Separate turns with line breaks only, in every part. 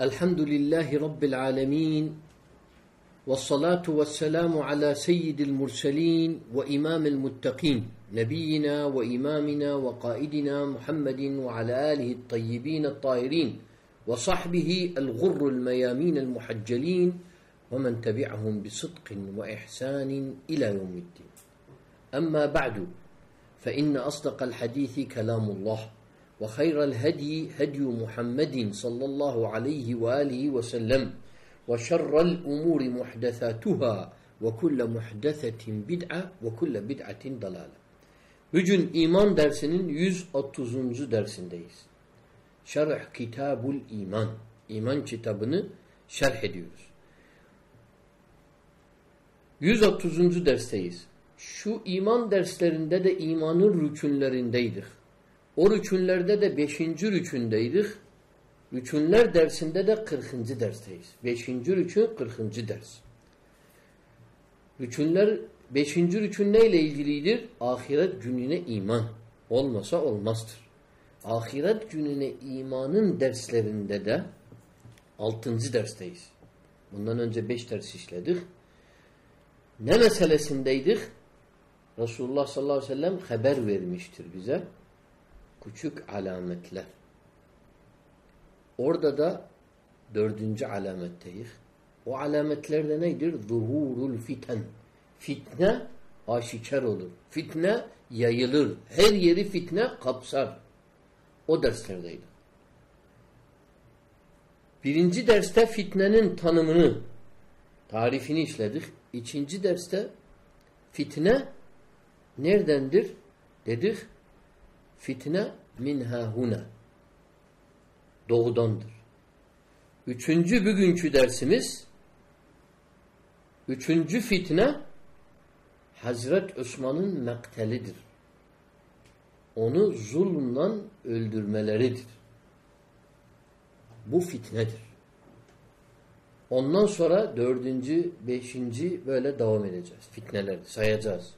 الحمد لله رب العالمين والصلاة والسلام على سيد المرسلين وإمام المتقين نبينا وإمامنا وقائدنا محمد وعلى آله الطيبين الطاهرين وصحبه الغر الميامين المحجلين ومن تبعهم بصدق وإحسان إلى يوم الدين. أما بعد فإن أصدق الحديث كلام الله. وخير الهدي هدي محمد صلى الله عليه وآله وسلم وشر الأمور محدثاتها وكل محدثة بدعة وكل بدعة ضلالة Bugün iman dersinin 130. dersindeyiz. Şerh Kitabul İman. İman kitabını şerh ediyoruz. 130. dersteyiz. Şu iman derslerinde de imanın rükünlerindeydik. O rükünlerde de beşinci rükündeydik. Rükünler dersinde de kırkıncı dersteyiz. Beşinci rükün kırkıncı ders. Rükünler beşinci rükün neyle ilgilidir? Ahiret gününe iman. Olmasa olmazdır. Ahiret gününe imanın derslerinde de altıncı dersteyiz. Bundan önce beş ders işledik. Ne meselesindeydik? Resulullah sallallahu aleyhi ve sellem haber vermiştir bize küçük alametler. Orada da dördüncü alametteyiz. O alametler de nedir? Zuhurul fiten. Fitne aşikar olur. Fitne yayılır. Her yeri fitne kapsar. O derslerdeydi. Birinci derste fitnenin tanımını, tarifini işledik. İkinci derste fitne neredendir? Dedik Fitne minha huna. Doğudandır. Üçüncü bugünkü dersimiz üçüncü fitne Hazret Osman'ın mektelidir. Onu zulmla öldürmeleridir. Bu fitnedir. Ondan sonra dördüncü, beşinci böyle devam edeceğiz. Fitneler sayacağız.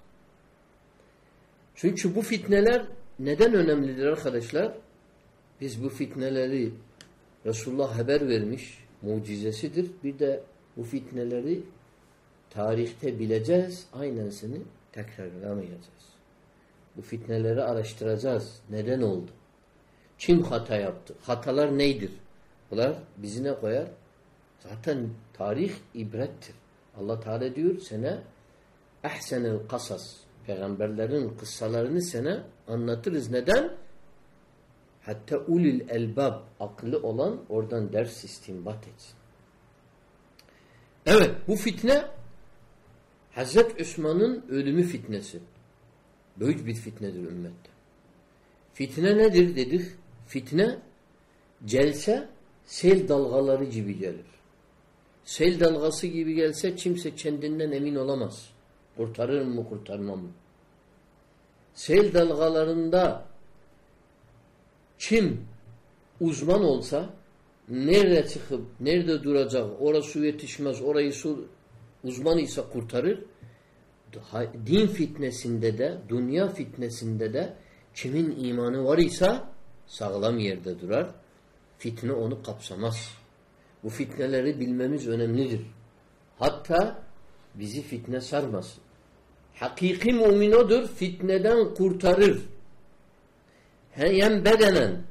Çünkü bu fitneler neden önemlidir arkadaşlar? Biz bu fitneleri Resulullah haber vermiş, mucizesidir. Bir de bu fitneleri tarihte bileceğiz, aynısını tekrarlamayacağız. Bu fitneleri araştıracağız. Neden oldu? Kim hata yaptı? Hatalar neydir? Bunlar bizi ne koyar? Zaten tarih ibrettir. Allah Teala diyor sana ehsenel kasas peygamberlerin kıssalarını sana anlatırız. Neden? Hatta ulil elbab akıllı olan oradan ders istinbat etsin. Evet bu fitne Hazret Osman'ın ölümü fitnesi. Büyük bir fitnedir ümmette. Fitne nedir dedik? Fitne celse sel dalgaları gibi gelir. Sel dalgası gibi gelse kimse kendinden emin olamaz. Kurtarır mı kurtarmam mı? Sel dalgalarında kim uzman olsa nerede çıkıp nerede duracak orası su yetişmez orayı su uzman ise kurtarır. Din fitnesinde de dünya fitnesinde de kimin imanı var ise sağlam yerde durar. Fitne onu kapsamaz. Bu fitneleri bilmemiz önemlidir. Hatta bizi fitne sarmasın. Hakiki mümin odur, fitneden kurtarır. Yen bedenen,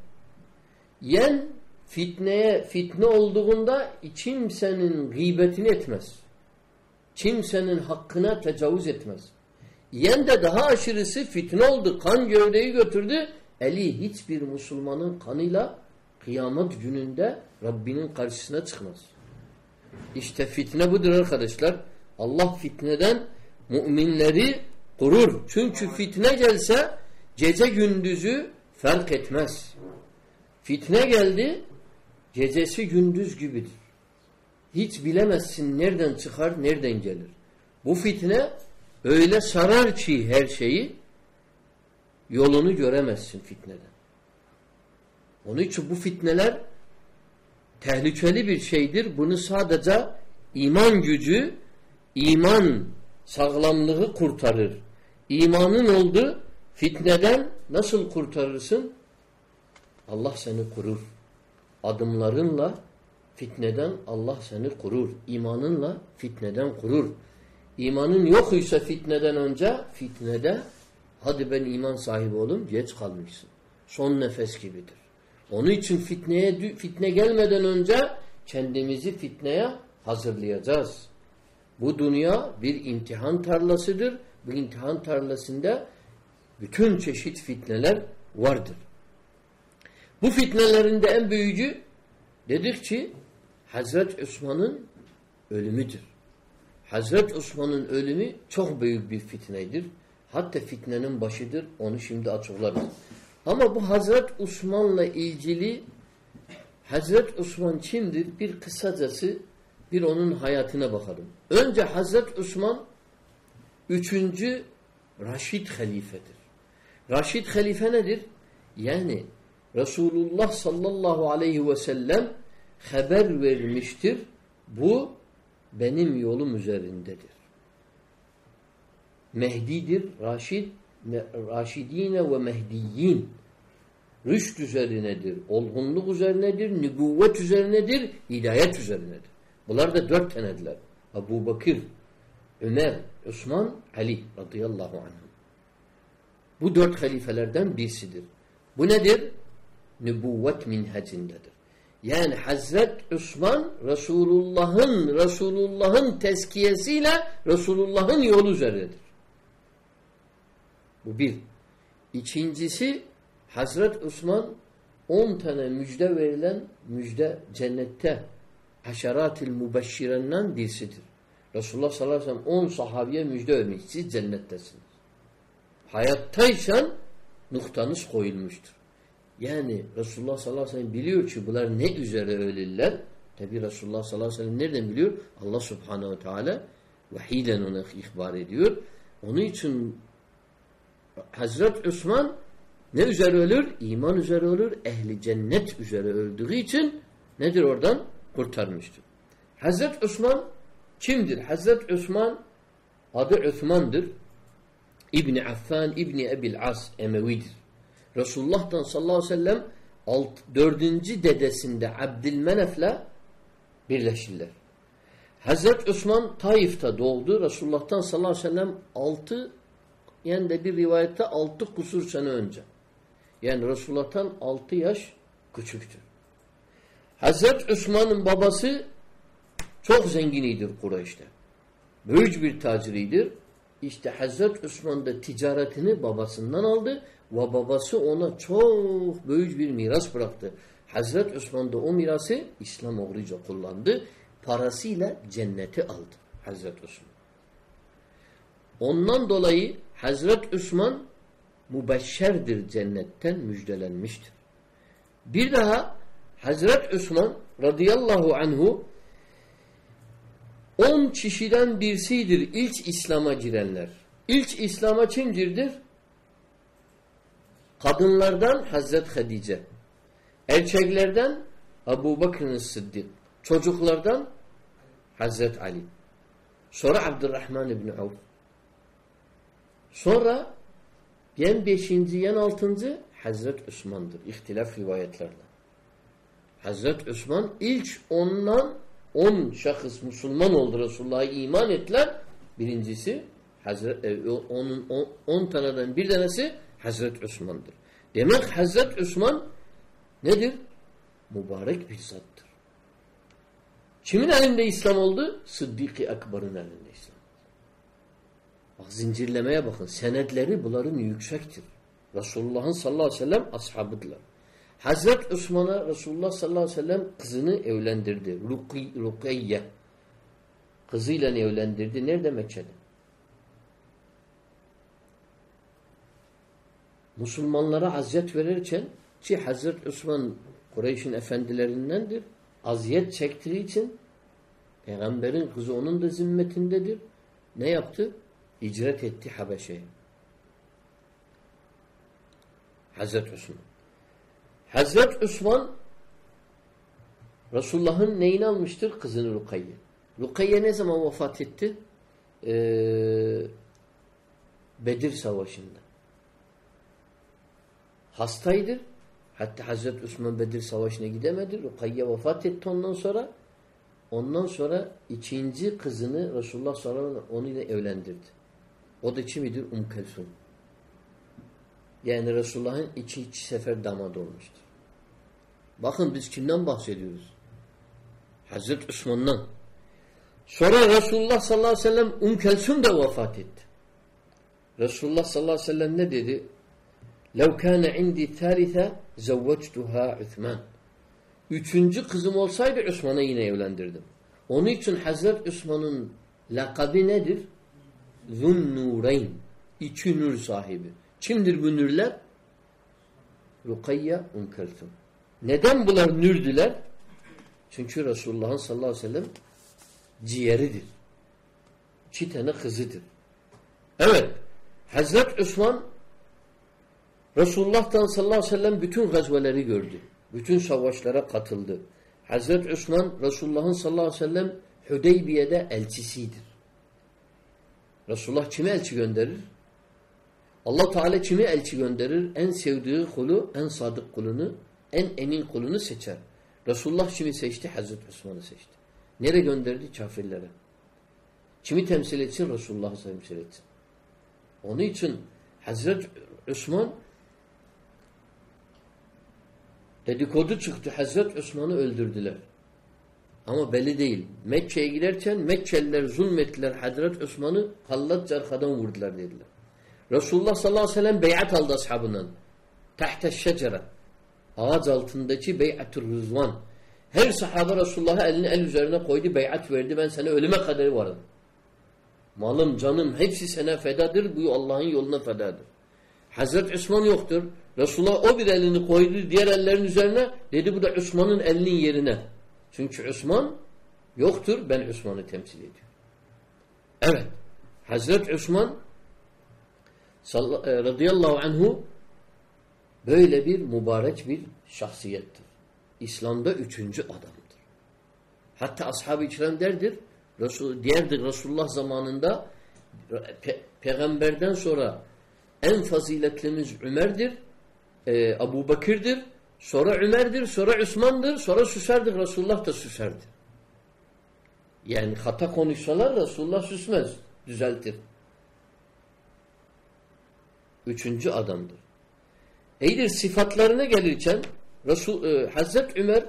yen fitneye, fitne olduğunda kimsenin gıybetini etmez. Kimsenin hakkına tecavüz etmez. Yen de daha aşırısı fitne oldu, kan gövdeyi götürdü. Eli hiçbir Müslümanın kanıyla kıyamet gününde Rabbinin karşısına çıkmaz. İşte fitne budur arkadaşlar. Allah fitneden müminleri kurur. Çünkü fitne gelse gece gündüzü fark etmez. Fitne geldi Gecesi gündüz gibidir. Hiç bilemezsin nereden çıkar, nereden gelir. Bu fitne öyle sarar ki her şeyi yolunu göremezsin fitneden. Onun için bu fitneler tehlikeli bir şeydir. Bunu sadece iman gücü, iman sağlamlığı kurtarır. İmanın oldu fitneden nasıl kurtarırsın? Allah seni kurur. Adımlarınla fitneden Allah seni kurur. İmanınla fitneden kurur. İmanın yok ise fitneden önce fitnede hadi ben iman sahibi olayım geç kalmışsın. Son nefes gibidir. Onun için fitneye fitne gelmeden önce kendimizi fitneye hazırlayacağız. Bu dünya bir imtihan tarlasıdır. Bu imtihan tarlasında bütün çeşit fitneler vardır. Bu fitnelerinde en büyücü dedik ki Hazret Osman'ın ölümüdür. Hazret Osman'ın ölümü çok büyük bir fitnedir. Hatta fitnenin başıdır. Onu şimdi açıklarız. Ama bu Hazret Osman'la ilgili Hazret Osman kimdir? Bir kısacası bir onun hayatına bakalım. Önce Hazret Osman üçüncü Raşid halifedir. Raşid halife nedir? Yani Resulullah sallallahu aleyhi ve sellem haber vermiştir. Bu benim yolum üzerindedir. Mehdidir, Raşid, Raşidine ve Mehdiyin. Rüşt üzerinedir, olgunluk üzerinedir, nübüvvet üzerinedir, hidayet üzerinedir. Bunlar da dört tanediler. Abu Bakır, Ömer, Osman, Ali radıyallahu anh. Bu dört halifelerden birisidir. Bu nedir? Nübüvvet minhecindedir. Yani Hazret Osman Resulullah'ın Resulullah'ın tezkiyesiyle Resulullah'ın yolu üzerindedir. Bu bir. İkincisi Hazret Osman on tane müjde verilen müjde cennette haşeratil mübeşşirenden birisidir. Resulullah sallallahu aleyhi ve sellem on sahabiye müjde vermiş. Siz cennettesiniz. Hayattaysan noktanız koyulmuştur. Yani Resulullah sallallahu aleyhi ve sellem biliyor ki bunlar ne üzere ölürler. Tabi Resulullah sallallahu aleyhi ve sellem nereden biliyor? Allah subhanehu teala vahiyle ona ihbar ediyor. Onun için Hazret Osman ne üzere ölür? İman üzere ölür. Ehli cennet üzere öldüğü için nedir oradan? Kurtarmıştır. Hazret Osman kimdir? Hazret Osman adı Osman'dır. İbni Affan, İbni Ebil As Emevidir. Resulullah'tan sallallahu aleyhi ve sellem alt, dördüncü dedesinde Abdülmenef'le birleşirler. Hazreti Osman Taif'te doğdu. Resulullah'tan sallallahu aleyhi ve sellem altı yani de bir rivayette altı kusur sene önce. Yani Resulullah'tan altı yaş küçüktür. Hazreti Osman'ın babası çok zenginidir Kureyş'te. Büyük bir taciridir. İşte Hazreti Osman da ticaretini babasından aldı ve babası ona çok büyük bir miras bıraktı. Hazreti Osman da o mirası İslam uğruyla kullandı. Parasıyla cenneti aldı Hazreti Osman. Ondan dolayı Hazreti Osman mübeşşerdir cennetten müjdelenmiştir. Bir daha Hazreti Osman radıyallahu anhu on kişiden birisidir ilk İslam'a girenler. İlk İslam'a kim girdir? Kadınlardan Hazret Hadice. Erkeklerden Ebu Bakır'ın Sıddık. Çocuklardan Hazret Ali. Sonra Abdurrahman İbni Avf. Sonra yen beşinci, yen altıncı Hazret Osman'dır. İhtilaf rivayetlerle. Hazret Osman ilk ondan on şahıs Müslüman oldu Resulullah'a iman ettiler. Birincisi Hazret, e, onun on, on taneden bir tanesi Hazret Osman'dır. Demek Hazret Osman nedir? Mübarek bir zattır. Kimin elinde İslam oldu? Sıddık-ı Ekber'in elinde İslam. Bak zincirlemeye bakın. Senetleri bunların yüksektir. Resulullah'ın sallallahu aleyhi ve sellem ashabıdırlar. Hazret Osman'a Resulullah sallallahu aleyhi ve sellem kızını evlendirdi. Ruki, Rukiyye. Kızıyla evlendirdi. Nerede Mekke'de? Müslümanlara aziyet verirken ki Hazret Osman Kureyş'in efendilerindendir. Aziyet çektiği için peygamberin kızı onun da zimmetindedir. Ne yaptı? İcret etti Habeşe'ye. Hazreti Osman. Hazreti Osman Resulullah'ın neyini almıştır? Kızını Rukayye. Rukayye ne zaman vefat etti? Ee, Bedir Savaşı'nda. Hastaydır. Hatta Hazreti Osman Bedir Savaşı'na gidemedi. Rukayye vefat etti ondan sonra. Ondan sonra ikinci kızını Resulullah sallallahu aleyhi ve sellem onunla evlendirdi. O da kimidir? Um Kelsum. Yani Resulullah'ın iki, iki sefer damat olmuştur. Bakın biz kimden bahsediyoruz? Hazreti Osman'dan. Sonra Resulullah sallallahu aleyhi ve sellem Um Kelsum da vefat etti. Resulullah sallallahu aleyhi ve sellem ne dedi? لَوْ كَانَ عِنْدِي ثَالِثَ زَوَّجْتُهَا Üthman. Üçüncü kızım olsaydı Osman'a yine evlendirdim. Onun için Hazreti Osman'ın lakabı nedir? Zunnureyn. İki nur sahibi. Kimdir bu nürler? Rukayya, Umkeltum. neden bunlar nürdüler? Çünkü Resulullah'ın sallallahu aleyhi ve sellem ciğeridir. Tane kızıdır. Evet. Hazreti Osman Resulullah'tan sallallahu aleyhi ve sellem bütün gazveleri gördü. Bütün savaşlara katıldı. Hazreti Osman Resulullah'ın sallallahu aleyhi ve sellem Hüdeybiye'de elçisidir. Resulullah kime elçi gönderir? Allah Teala kimi elçi gönderir? En sevdiği kulu, en sadık kulunu, en emin kulunu seçer. Resulullah kimi seçti? Hazreti Osman'ı seçti. Nereye gönderdi? Kafirlere. Kimi temsil etsin? Resulullah'ı temsil etsin. Onun için Hazreti Osman dedikodu çıktı. Hazreti Osman'ı öldürdüler. Ama belli değil. Mekke'ye giderken Mekkeliler zulmettiler Hazreti Osman'ı hallat arkadan vurdular dediler. Resulullah sallallahu aleyhi ve sellem beyat aldı ashabından. Tahte şecere. Ağaç altındaki beyatü rızvan. Her sahabe Resulullah'a elini el üzerine koydu, beyat verdi. Ben sana ölüme kadar varım. Malım, canım hepsi sana fedadır. Bu Allah'ın yoluna fedadır. Hazreti Osman yoktur. Resulullah o bir elini koydu diğer ellerin üzerine. Dedi bu da Osman'ın elinin yerine. Çünkü Osman yoktur. Ben Osman'ı temsil ediyorum. Evet. Hazreti Osman radıyallahu anhu böyle bir mübarek bir şahsiyettir. İslam'da üçüncü adamdır. Hatta ashab-ı kiram derdir, Resul, diğerdir Resulullah zamanında pe peygamberden sonra en faziletlimiz Ömer'dir, e, Abu Bakır'dır, sonra Ömer'dir, sonra Osman'dır, sonra süserdir, Resulullah da süserdir. Yani hata konuşsalar Resulullah süsmez, düzeltir. Üçüncü adamdır. İyidir sıfatlarına gelirken Resul, e, Hazret Ömer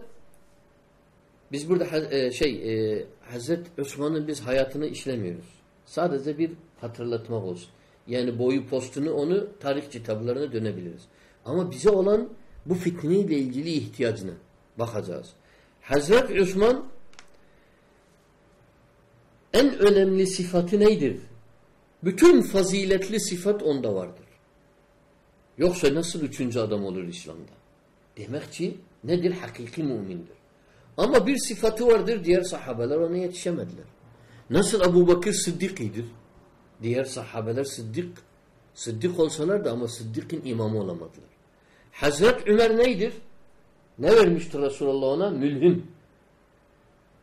biz burada e, şey e, Hazret Osman'ın biz hayatını işlemiyoruz. Sadece bir hatırlatmak olsun. Yani boyu postunu onu tarih kitaplarına dönebiliriz. Ama bize olan bu fitneyle ilgili ihtiyacına bakacağız. Hazret Osman en önemli sıfatı neydir? Bütün faziletli sıfat onda vardır. Yoksa nasıl üçüncü adam olur İslam'da? Demek ki nedir? Hakiki mümindir. Ama bir sıfatı vardır, diğer sahabeler ona yetişemediler. Nasıl Abu Bakır Sıddık'idir? Diğer sahabeler Sıddık, Sıddık olsalar da ama Sıddık'ın imamı olamadılar. Hazret Ömer neydir? Ne vermiştir Resulullah ona? Mülhim.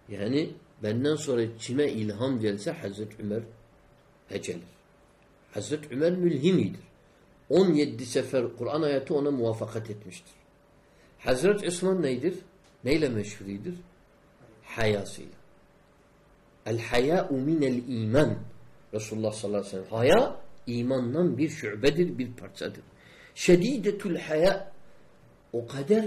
Yani benden sonra kime ilham gelse Hazret Ömer hecelir. Hazret Ömer mülhimidir. 17 sefer Kur'an ayeti ona muvaffakat etmiştir. Hazret Osman neydir? Neyle meşhuridir? Hayasıyla. El hayâ'u minel iman. Resulullah sallallahu aleyhi ve sellem. Haya imandan bir şubedir, bir parçadır. Şedidetül haya o kadar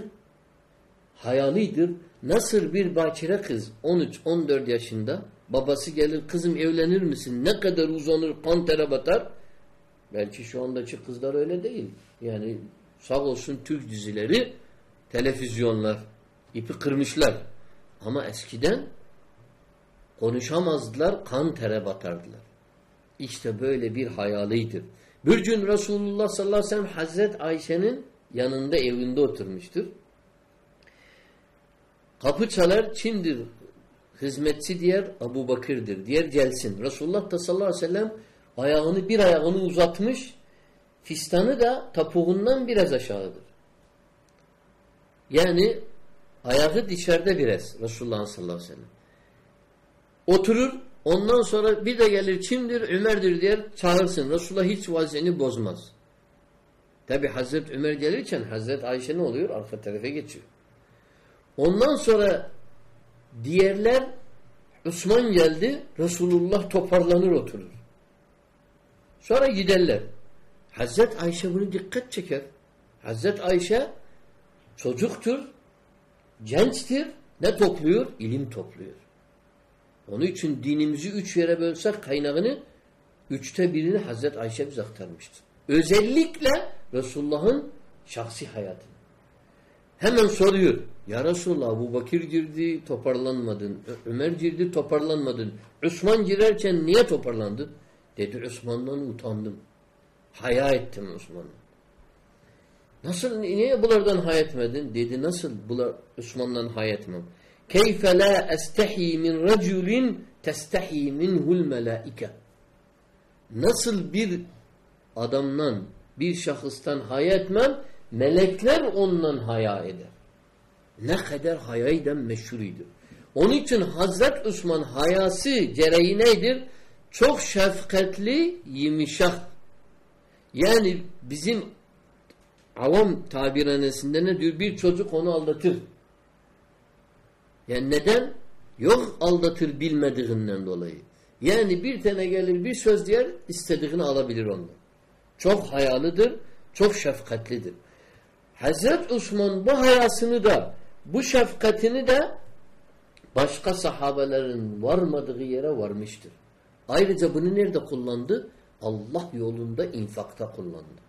hayalidir. Nasıl bir bakire kız 13-14 yaşında babası gelir kızım evlenir misin? Ne kadar uzanır kan batar. Belki şu andaki kızlar öyle değil. Yani sağ olsun Türk dizileri televizyonlar ipi kırmışlar. Ama eskiden konuşamazdılar, kan tere batardılar. İşte böyle bir hayalidir. Bir gün Resulullah sallallahu aleyhi ve sellem Hazret Ayşe'nin yanında evinde oturmuştur. Kapı çalar kimdir? Hizmetçi diğer Abu Bakır'dır. Diğer gelsin. Resulullah da sallallahu aleyhi ve sellem ayağını bir ayağını uzatmış. Fistanı da tapuğundan biraz aşağıdır. Yani ayağı dışarıda biraz Resulullah sallallahu aleyhi ve sellem. Oturur ondan sonra bir de gelir kimdir? Ömer'dir diye çağırsın. Resulullah hiç vaziyeni bozmaz. Tabi Hazreti Ömer gelirken Hazreti Ayşe ne oluyor? Arka tarafa geçiyor. Ondan sonra diğerler Osman geldi. Resulullah toparlanır oturur. Sonra giderler. Hazreti Ayşe bunu dikkat çeker. Hazreti Ayşe çocuktur, gençtir. Ne topluyor? İlim topluyor. Onun için dinimizi üç yere bölsek kaynağını üçte birini Hazreti Ayşe bize aktarmıştır. Özellikle Resulullah'ın şahsi hayatını. Hemen soruyor. Ya Resulullah Abu Bakir girdi toparlanmadın. Ömer girdi toparlanmadın. Osman girerken niye toparlandın? Dedi Osman'dan utandım. Haya ettim Osman'dan. Nasıl niye bunlardan haya etmedin? Dedi nasıl bunlar Osman'dan haya etmem? Keyfe la estehi min raculin testehi minhul melaike. Nasıl bir adamdan, bir şahıstan haya etmem, melekler ondan haya eder. Ne kadar haya eden meşhuruydu. Onun için Hazret Osman hayası gereği nedir? Çok şefkatli, yumuşak. Yani bizim avam tabiranesinde ne diyor? Bir çocuk onu aldatır. Yani neden? Yok aldatır bilmediğinden dolayı. Yani bir tane gelir bir söz diyer istediğini alabilir ondan. Çok hayalıdır, çok şefkatlidir. Hazret Osman bu hayasını da bu şefkatini de başka sahabelerin varmadığı yere varmıştır. Ayrıca bunu nerede kullandı? Allah yolunda infakta kullandı.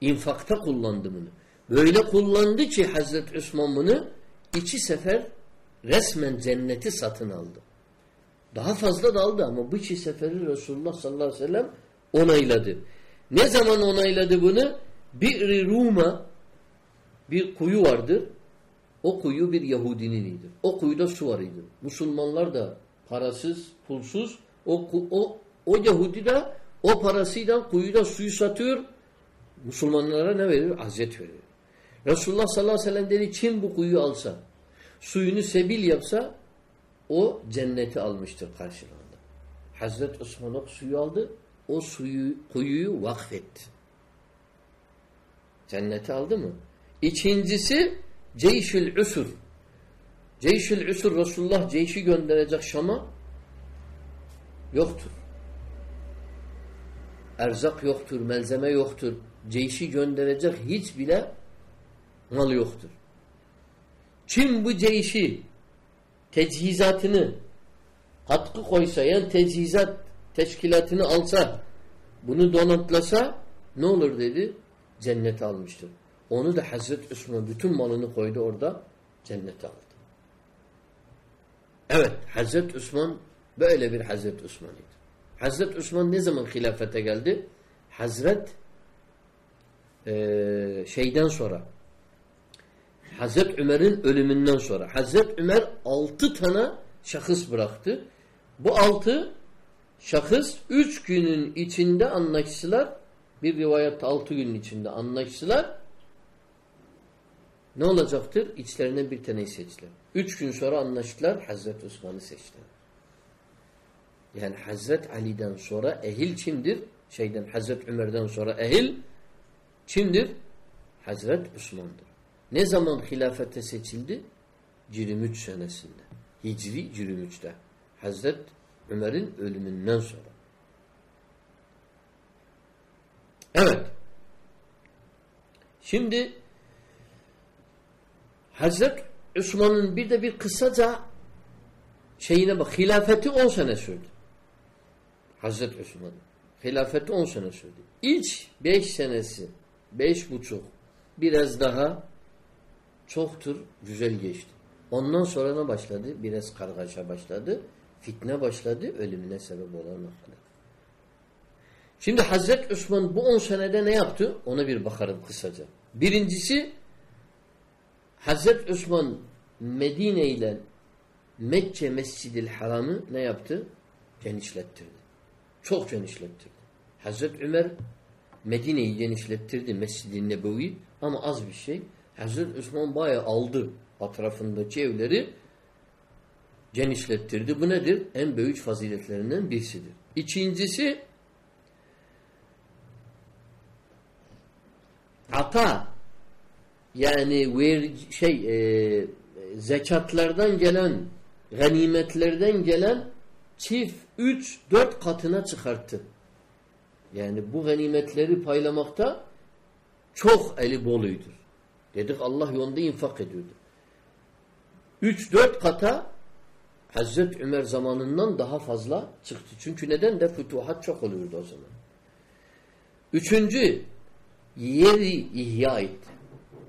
İnfakta kullandı bunu. Böyle kullandı ki Hazreti Osman bunu iki sefer resmen cenneti satın aldı. Daha fazla da aldı ama bu iki seferi Resulullah sallallahu aleyhi ve sellem onayladı. Ne zaman onayladı bunu? Bir Ruma bir kuyu vardır. O kuyu bir Yahudininidir. O kuyuda su var idi. Musulmanlar da parasız, pulsuz o, o, o Yahudi de o parasıyla kuyuda suyu satıyor. Müslümanlara ne veriyor? Azet veriyor. Resulullah sallallahu aleyhi ve sellem dedi kim bu kuyuyu alsa, suyunu sebil yapsa o cenneti almıştır karşılığında. Hazreti Osman o suyu aldı, o suyu kuyuyu vakfetti. Cenneti aldı mı? İkincisi Ceyşül Usur. Ceyşül Usur Resulullah ceyşi gönderecek Şam'a yoktur. Erzak yoktur, malzeme yoktur. Ceyşi gönderecek hiç bile mal yoktur. Kim bu ceyşi tecihizatını katkı koysa yani tecihizat teşkilatını alsa bunu donatlasa ne olur dedi? Cennete almıştır. Onu da Hazreti Osman bütün malını koydu orada cennete aldı. Evet Hazreti Osman böyle bir Hazreti Osman'ıydı. Hazreti Osman ne zaman hilafete geldi? Hazret e, şeyden sonra Hazret Ömer'in ölümünden sonra Hazret Ömer altı tane şahıs bıraktı. Bu altı şahıs üç günün içinde anlaştılar. Bir rivayette altı günün içinde anlaştılar. Ne olacaktır? İçlerinden bir taneyi seçtiler. Üç gün sonra anlaştılar. Hazreti Osman'ı seçtiler. Yani Hazret Ali'den sonra ehil kimdir? Şeyden Hazret Ömer'den sonra ehil kimdir? Hazret Osman'dır. Ne zaman hilafete seçildi? 23 senesinde. Hicri 23'te. Hazret Ömer'in ölümünden sonra. Evet. Şimdi Hazret Osman'ın bir de bir kısaca şeyine bak. Hilafeti 10 sene sürdü. Hazret Osman. Hilafeti 10 sene sürdü. İlk 5 senesi, beş buçuk, biraz daha çoktur, güzel geçti. Ondan sonra ne başladı? Biraz kargaşa başladı. Fitne başladı. Ölümüne sebep olan noktada. Şimdi Hazret Osman bu 10 senede ne yaptı? Ona bir bakarım kısaca. Birincisi Hazreti Osman Medine ile Mekke Mescid-i Haram'ı ne yaptı? Genişlettirdi. Çok genişlettirdi. Hazreti Ömer Medine'yi genişlettirdi Mescid-i Nebevi ama az bir şey. Hazreti Osman bayağı aldı etrafındaki evleri genişlettirdi. Bu nedir? En büyük faziletlerinden birisidir. İkincisi ata yani ver, şey e, zekatlardan gelen ganimetlerden gelen çift üç dört katına çıkarttı. Yani bu ganimetleri paylamakta çok eli boluydur. Dedik Allah yolunda infak ediyordu. Üç dört kata Hazreti Ömer zamanından daha fazla çıktı. Çünkü neden de fütuhat çok oluyordu o zaman. Üçüncü, yeri ihya etti.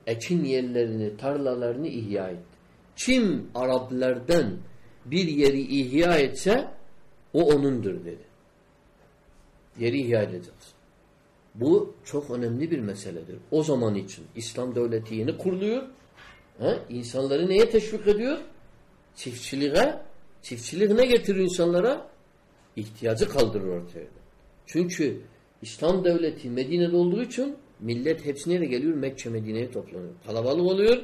Ekin yerlerini, tarlalarını ihya etti. Kim Araplardan bir yeri ihya etse o onundur dedi. Yeri ihya edeceğiz. Bu çok önemli bir meseledir. O zaman için İslam devleti yeni kuruluyor. He? İnsanları neye teşvik ediyor? Çiftçiliğe. Çiftçilik ne getirir insanlara? İhtiyacı kaldırır ortaya. Çünkü İslam devleti Medine'de olduğu için millet hepsi nereye geliyor? Mekke Medine'ye toplanıyor. Kalabalık oluyor.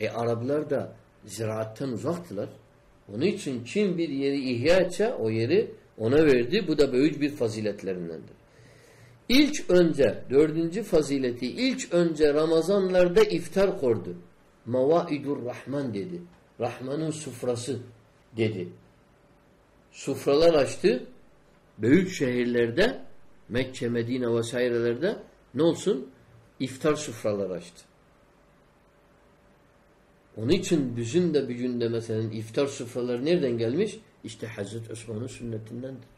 E Araplar da ziraattan uzaktılar. Onun için kim bir yeri ihya etse o yeri ona verdi. Bu da büyük bir faziletlerindendir. İlk önce dördüncü fazileti ilk önce Ramazanlarda iftar kordu. Mavaidur Rahman dedi. Rahman'ın sufrası dedi. Sufralar açtı. Büyük şehirlerde Mekke, Medine vesairelerde ne olsun? İftar sufralar açtı. Onun için bizim de bir günde mesela iftar sufraları nereden gelmiş? İşte Hazreti Osman'ın sünnetindendir.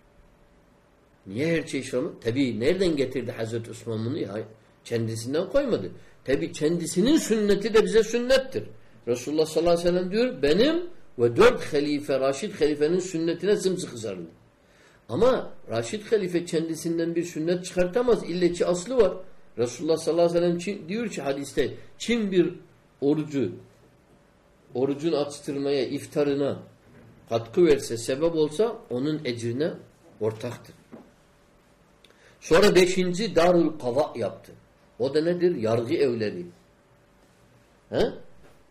Niye her şey İslam'ı? Tabi nereden getirdi Hazreti Osman bunu? Ya, kendisinden koymadı. Tabi kendisinin sünneti de bize sünnettir. Resulullah sallallahu aleyhi ve sellem diyor benim ve dört halife, Raşid halifenin sünnetine sımsıkı sarıldı. Ama Raşid halife kendisinden bir sünnet çıkartamaz. İlle ki aslı var. Resulullah sallallahu aleyhi ve sellem diyor ki hadiste kim bir orucu orucun açtırmaya, iftarına katkı verse, sebep olsa onun ecrine ortaktır. Sonra beşinci Darul Kava yaptı. O da nedir? Yargı evleri. He?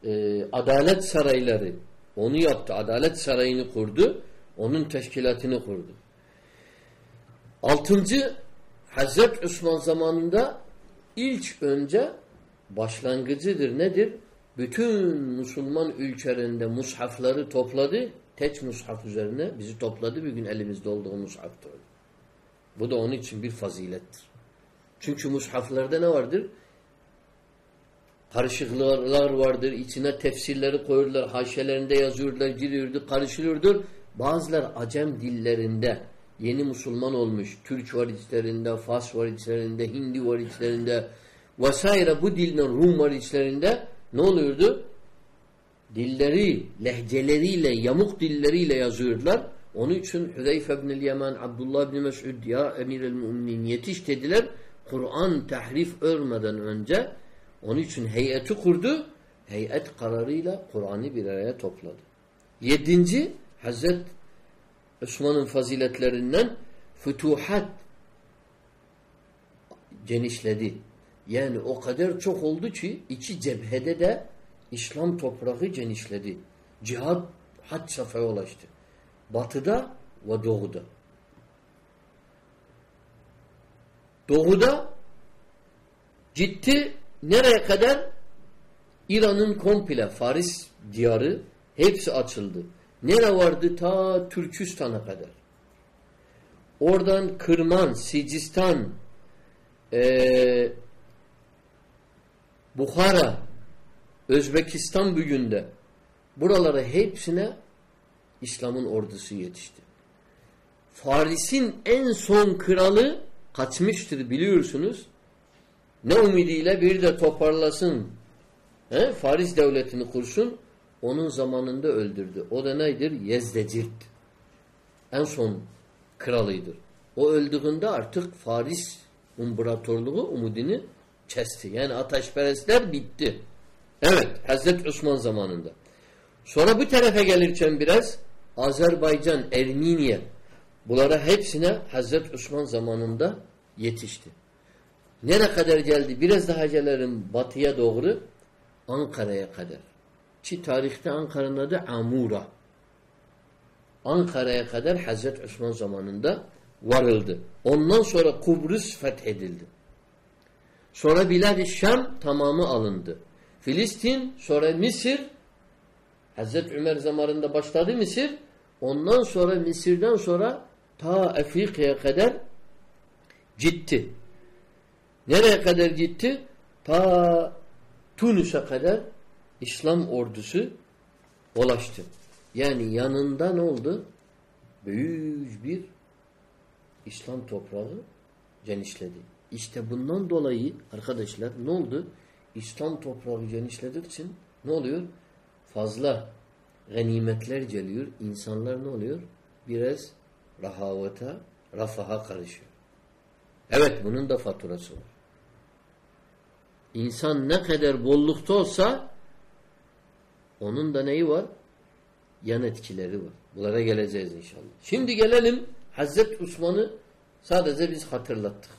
Ee, adalet sarayları. Onu yaptı. Adalet sarayını kurdu. Onun teşkilatını kurdu. Altıncı Hazret Osman zamanında ilk önce başlangıcıdır. Nedir? Bütün Müslüman ülkelerinde mushafları topladı. Tek mushaf üzerine bizi topladı. Bir gün elimizde olduğu mushaftır. Bu da onun için bir fazilettir. Çünkü mushaflarda ne vardır? Karışıklıklar vardır. İçine tefsirleri koyurlar. Haşelerinde yazıyorlar, giriyordu, karışılıyordur. Bazılar acem dillerinde yeni Müslüman olmuş. Türk var içlerinde, Fas var içlerinde, Hindi var içlerinde vesaire bu dilden Rum var içlerinde ne oluyordu? Dilleri, lehceleriyle, yamuk dilleriyle yazıyorlar. Onun için Hüzeyfe ibn-i Yaman, Abdullah ibn Mes'ud ya emir el müminin yetiş dediler. Kur'an tahrif örmeden önce onun için heyeti kurdu. Heyet kararıyla Kur'an'ı bir araya topladı. Yedinci Hazret Osman'ın faziletlerinden fütuhat genişledi. Yani o kadar çok oldu ki iki cebhede de İslam toprağı genişledi. Cihad had safhaya ulaştı. Batıda ve doğuda. Doğuda gitti nereye kadar? İran'ın komple Faris diyarı hepsi açıldı. Nere vardı? Ta Türkistan'a kadar. Oradan Kırman, Sicistan, e, Bukhara, Özbekistan bugünde buralara hepsine İslam'ın ordusu yetişti. Faris'in en son kralı kaçmıştır biliyorsunuz. Ne umidiyle bir de toparlasın. He? Faris devletini kursun. Onun zamanında öldürdü. O da nedir? Yezdecirt. En son kralıydır. O öldüğünde artık Faris imparatorluğu umudunu kesti. Yani ateşperestler bitti. Evet. Hazreti Osman zamanında. Sonra bu tarafa gelirken biraz Azerbaycan, Ermeniye bunlara hepsine Hazreti Osman zamanında yetişti. Nereye kadar geldi? Biraz daha gelelim batıya doğru Ankara'ya kadar. Ki tarihte Ankara'nın adı Amura. Ankara'ya kadar Hazreti Osman zamanında varıldı. Ondan sonra Kıbrıs fethedildi. Sonra Bilad-i Şam tamamı alındı. Filistin, sonra Mısır, Hazreti Ömer zamanında başladı Mısır. Ondan sonra Mısır'dan sonra ta Afrika'ya kadar gitti. Nereye kadar gitti? Ta Tunus'a kadar İslam ordusu ulaştı. Yani yanında ne oldu? Büyük bir İslam toprağı genişledi. İşte bundan dolayı arkadaşlar ne oldu? İslam toprağı genişlediği için ne oluyor? Fazla ganimetler geliyor. İnsanlar ne oluyor? Biraz rahavata, rafaha karışıyor. Evet bunun da faturası var. İnsan ne kadar bollukta olsa onun da neyi var? Yan etkileri var. Bunlara geleceğiz inşallah. Şimdi gelelim Hazreti Osman'ı sadece biz hatırlattık.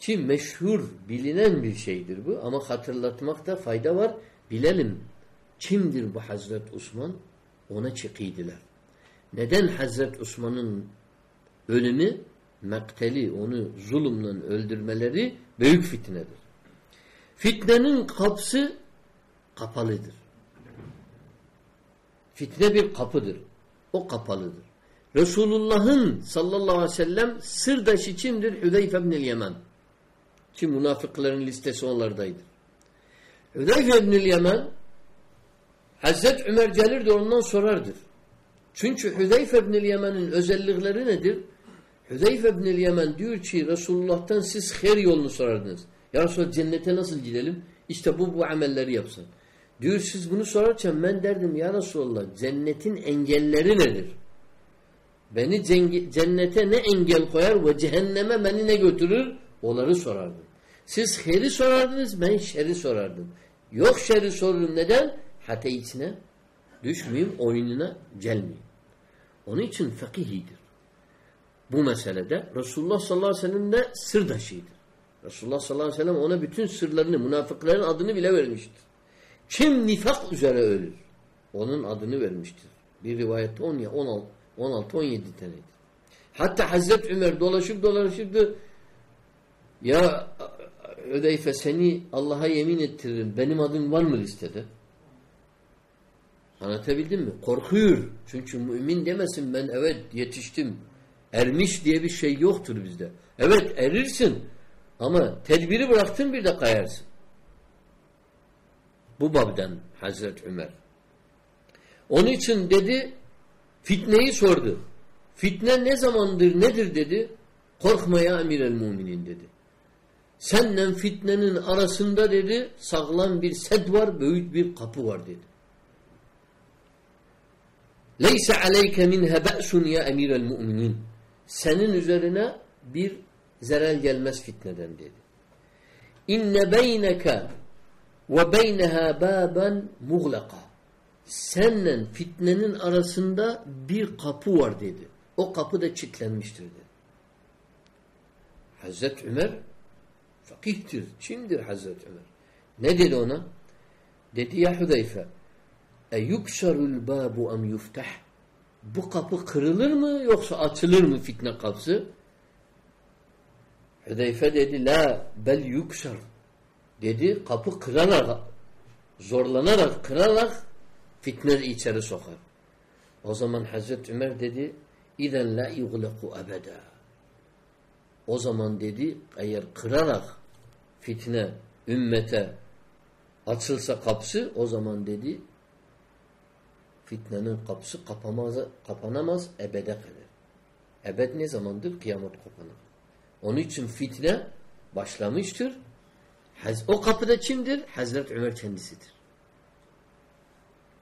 Ki meşhur, bilinen bir şeydir bu ama hatırlatmakta fayda var. Bilelim kimdir bu Hazreti Osman? Ona çıkıydılar. Neden Hazreti Osman'ın ölümü, mekteli, onu zulümle öldürmeleri büyük fitnedir. Fitnenin kapısı kapalıdır. Fitne bir kapıdır. O kapalıdır. Resulullah'ın sallallahu aleyhi ve sellem sırdaşı kimdir? Hüdeyfe bin Yemen. Ki münafıkların listesi onlardaydı. Hüdeyfe bin Yemen Hazret Ömer gelir de ondan sorardır. Çünkü Hüdeyfe bin Yemen'in özellikleri nedir? Hüdeyfe bin Yemen diyor ki Resulullah'tan siz her yolunu sorardınız. Ya Resulallah cennete nasıl gidelim? İşte bu bu amelleri yapsın. Diyor siz bunu sorarken ben derdim ya Resulallah cennetin engelleri nedir? Beni cennete ne engel koyar ve cehenneme beni ne götürür? Onları sorardım. Siz heri sorardınız ben şeri sorardım. Yok şeri sorun neden? Hata içine düşmeyeyim, oyununa gelmeyeyim. Onun için fakihidir. Bu meselede Resulullah sallallahu aleyhi ve sellem de sırdaşıdır. Resulullah sallallahu aleyhi ve sellem ona bütün sırlarını, münafıkların adını bile vermiştir. Kim nifak üzere ölür? Onun adını vermiştir. Bir rivayette 10 ya 16 16 17 tanedir. Hatta Hazreti Ömer dolaşıp dolaşıp ya Ödeyfe seni Allah'a yemin ettiririm. Benim adım var mı listede? Anlatabildim mi? Korkuyor. Çünkü mümin demesin ben evet yetiştim. Ermiş diye bir şey yoktur bizde. Evet erirsin. Ama tedbiri bıraktın bir de kayarsın. Bu babdan Hazreti Ömer. Onun için dedi fitneyi sordu. Fitne ne zamandır nedir dedi. Korkma ya emir el muminin dedi. Senden fitnenin arasında dedi sağlam bir sed var, büyük bir kapı var dedi. Leyse aleyke minhe be'sun ya emir el muminin. Senin üzerine bir zarar gelmez fitneden dedi. İnne beyneke ve beyneha baben muğlaka. Seninle fitnenin arasında bir kapı var dedi. O kapı da kilitlenmiştir dedi. Hazreti Ömer fakihtir. Kimdir Hazreti Ömer? Ne dedi ona? Dedi ya Hudeyfe e yukşarul babu em yuftah bu kapı kırılır mı yoksa açılır mı fitne kapısı? Hüdeyfe dedi la bel yukşar. Dedi kapı kırarak zorlanarak kırarak fitne içeri sokar. O zaman Hazreti Ömer dedi İzen la yugleku ebeda. O zaman dedi eğer kırarak fitne ümmete açılsa kapısı o zaman dedi fitnenin kapısı kapamaz, kapanamaz ebede kadar. Ebed ne zamandır? Kıyamet kopanır. Onun için fitne başlamıştır. O kapıda kimdir? Hazreti Ömer kendisidir.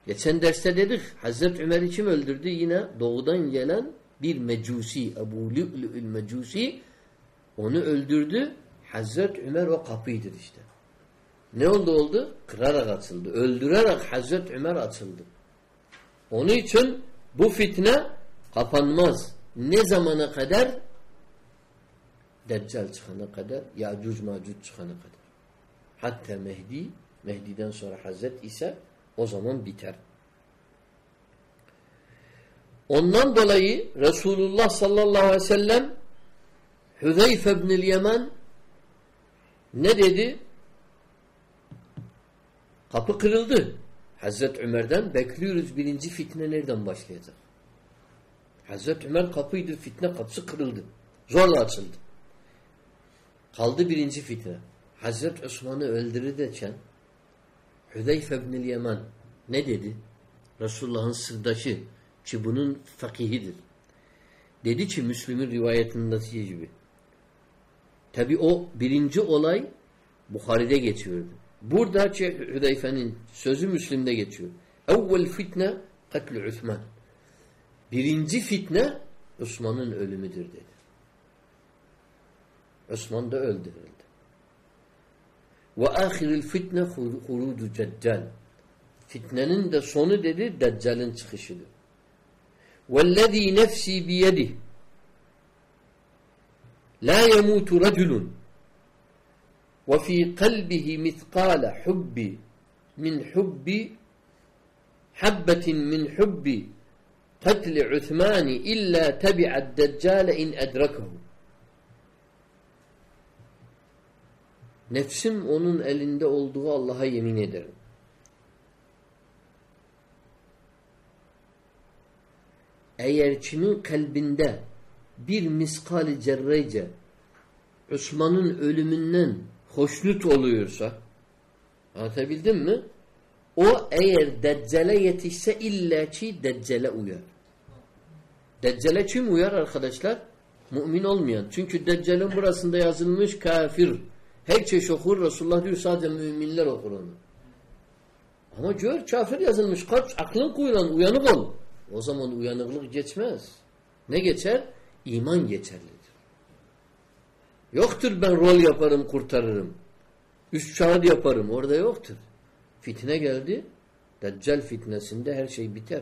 Geçen derste dedik Hazreti Ömer'i kim öldürdü? Yine doğudan gelen bir mecusi Ebu Lü'lü'ül mecusi onu öldürdü. Hazreti Ömer o kapıydır işte. Ne oldu oldu? Kırarak açıldı. Öldürerek Hazreti Ömer açıldı. Onun için bu fitne kapanmaz. Ne zamana kadar? Deccal çıkana kadar, Ya'cuc Ma'cuc çıkana kadar. Hatta Mehdi, Mehdi'den sonra Hazret ise o zaman biter. Ondan dolayı Resulullah sallallahu aleyhi ve sellem Hüzeyfe ibn-i Yemen ne dedi? Kapı kırıldı. Hazreti Ömer'den bekliyoruz birinci fitne nereden başlayacak? Hazreti Ömer kapıydı, fitne kapısı kırıldı. Zorla açıldı. Kaldı birinci fitne. Hazreti Osman'ı öldürürken Hüzeyfe ibn-i Yemen ne dedi? Resulullah'ın sırdaşı ki bunun fakihidir. Dedi ki Müslüm'ün rivayetindeki gibi. Tabi o birinci olay Bukhari'de geçiyordu. Burada Hüdeyfe'nin sözü Müslim'de geçiyor. Evvel fitne katlü Osman. Birinci fitne Osman'ın ölümüdür dedi. Osman da öldürüldü. Ve ahiril fitne hurudu deccal. Fitnenin de sonu dedi Deccal'in çıkışıdır. وَالَّذ۪ي نَفْسِي بِيَدِهِ لَا يَمُوتُ رَجُلٌ وَفِي قَلْبِهِ مِثْقَالَ حُبِّ مِنْ حُبِّ حَبَّةٍ مِنْ حُبِّ قَتْلِ عُثْمَانِ إِلَّا تَبِعَ الدَّجَّالَ اِنْ اَدْرَكَهُ Nefsim onun elinde olduğu Allah'a yemin ederim. Eğer kimin kalbinde bir miskali cerreyce Osman'ın ölümünden hoşnut oluyorsa anlatabildim mi? O eğer Deccale yetişse illa ki uyar. Deccale kim uyar arkadaşlar? Mümin olmayan. Çünkü Deccal'in burasında yazılmış kafir. Her çeşit okur. Resulullah diyor sadece müminler okur onu. Ama gör kafir yazılmış. Kaç aklın kuyulan uyanık ol. O zaman uyanıklık geçmez. Ne geçer? İman geçerlidir. Yoktur ben rol yaparım kurtarırım. Üst kağıt yaparım. Orada yoktur. Fitne geldi. Deccal fitnesinde her şey biter.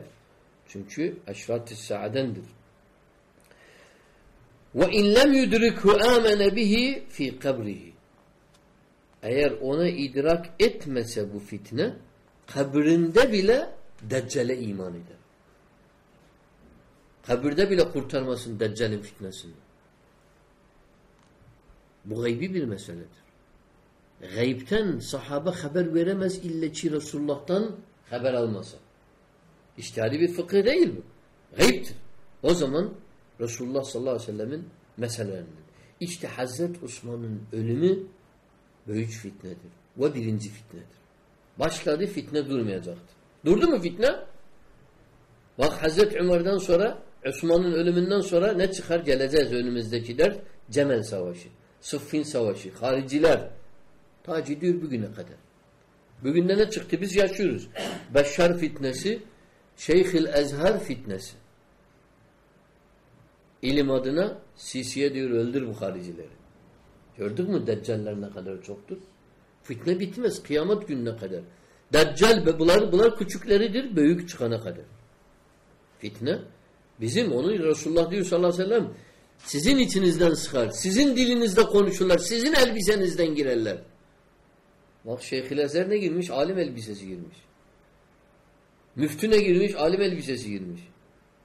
Çünkü eşrat-ı saadendir. Ve in lem yudrikhu amene bihi fi kabrihi. Eğer ona idrak etmese bu fitne kabrinde bile Deccale iman eder. Kabirde bile kurtarmasın Deccal'in fitnesini. Bu gaybi bir meseledir. Gaybten sahabe haber veremez illa ki Resulullah'tan haber almasa. İştihadi bir fıkıh değil bu. Gaybtir. O zaman Resulullah sallallahu aleyhi ve sellemin meselelerinden. İşte Hazret Osman'ın ölümü büyük fitnedir. Ve birinci fitnedir. Başladı fitne durmayacaktı. Durdu mu fitne? Bak Hazreti Ömer'den sonra Osman'ın ölümünden sonra ne çıkar? Geleceğiz önümüzdeki ders. Cemel Savaşı, Sıffin Savaşı, hariciler. Ta gidiyor bugüne kadar. Bugün ne çıktı? Biz yaşıyoruz. Beşşar fitnesi, Şeyhül Ezher fitnesi. İlim adına Sisi'ye diyor öldür bu haricileri. Gördük mü Deccaller ne kadar çoktur? Fitne bitmez kıyamet gününe kadar. Deccal bunlar, bunlar küçükleridir büyük çıkana kadar. Fitne bizim onu Resulullah diyor sallallahu aleyhi ve sellem sizin içinizden sıkar. Sizin dilinizde konuşurlar. Sizin elbisenizden girerler. Bak Şeyh Ezer ne girmiş? Alim elbisesi girmiş. Müftü ne girmiş? Alim elbisesi girmiş.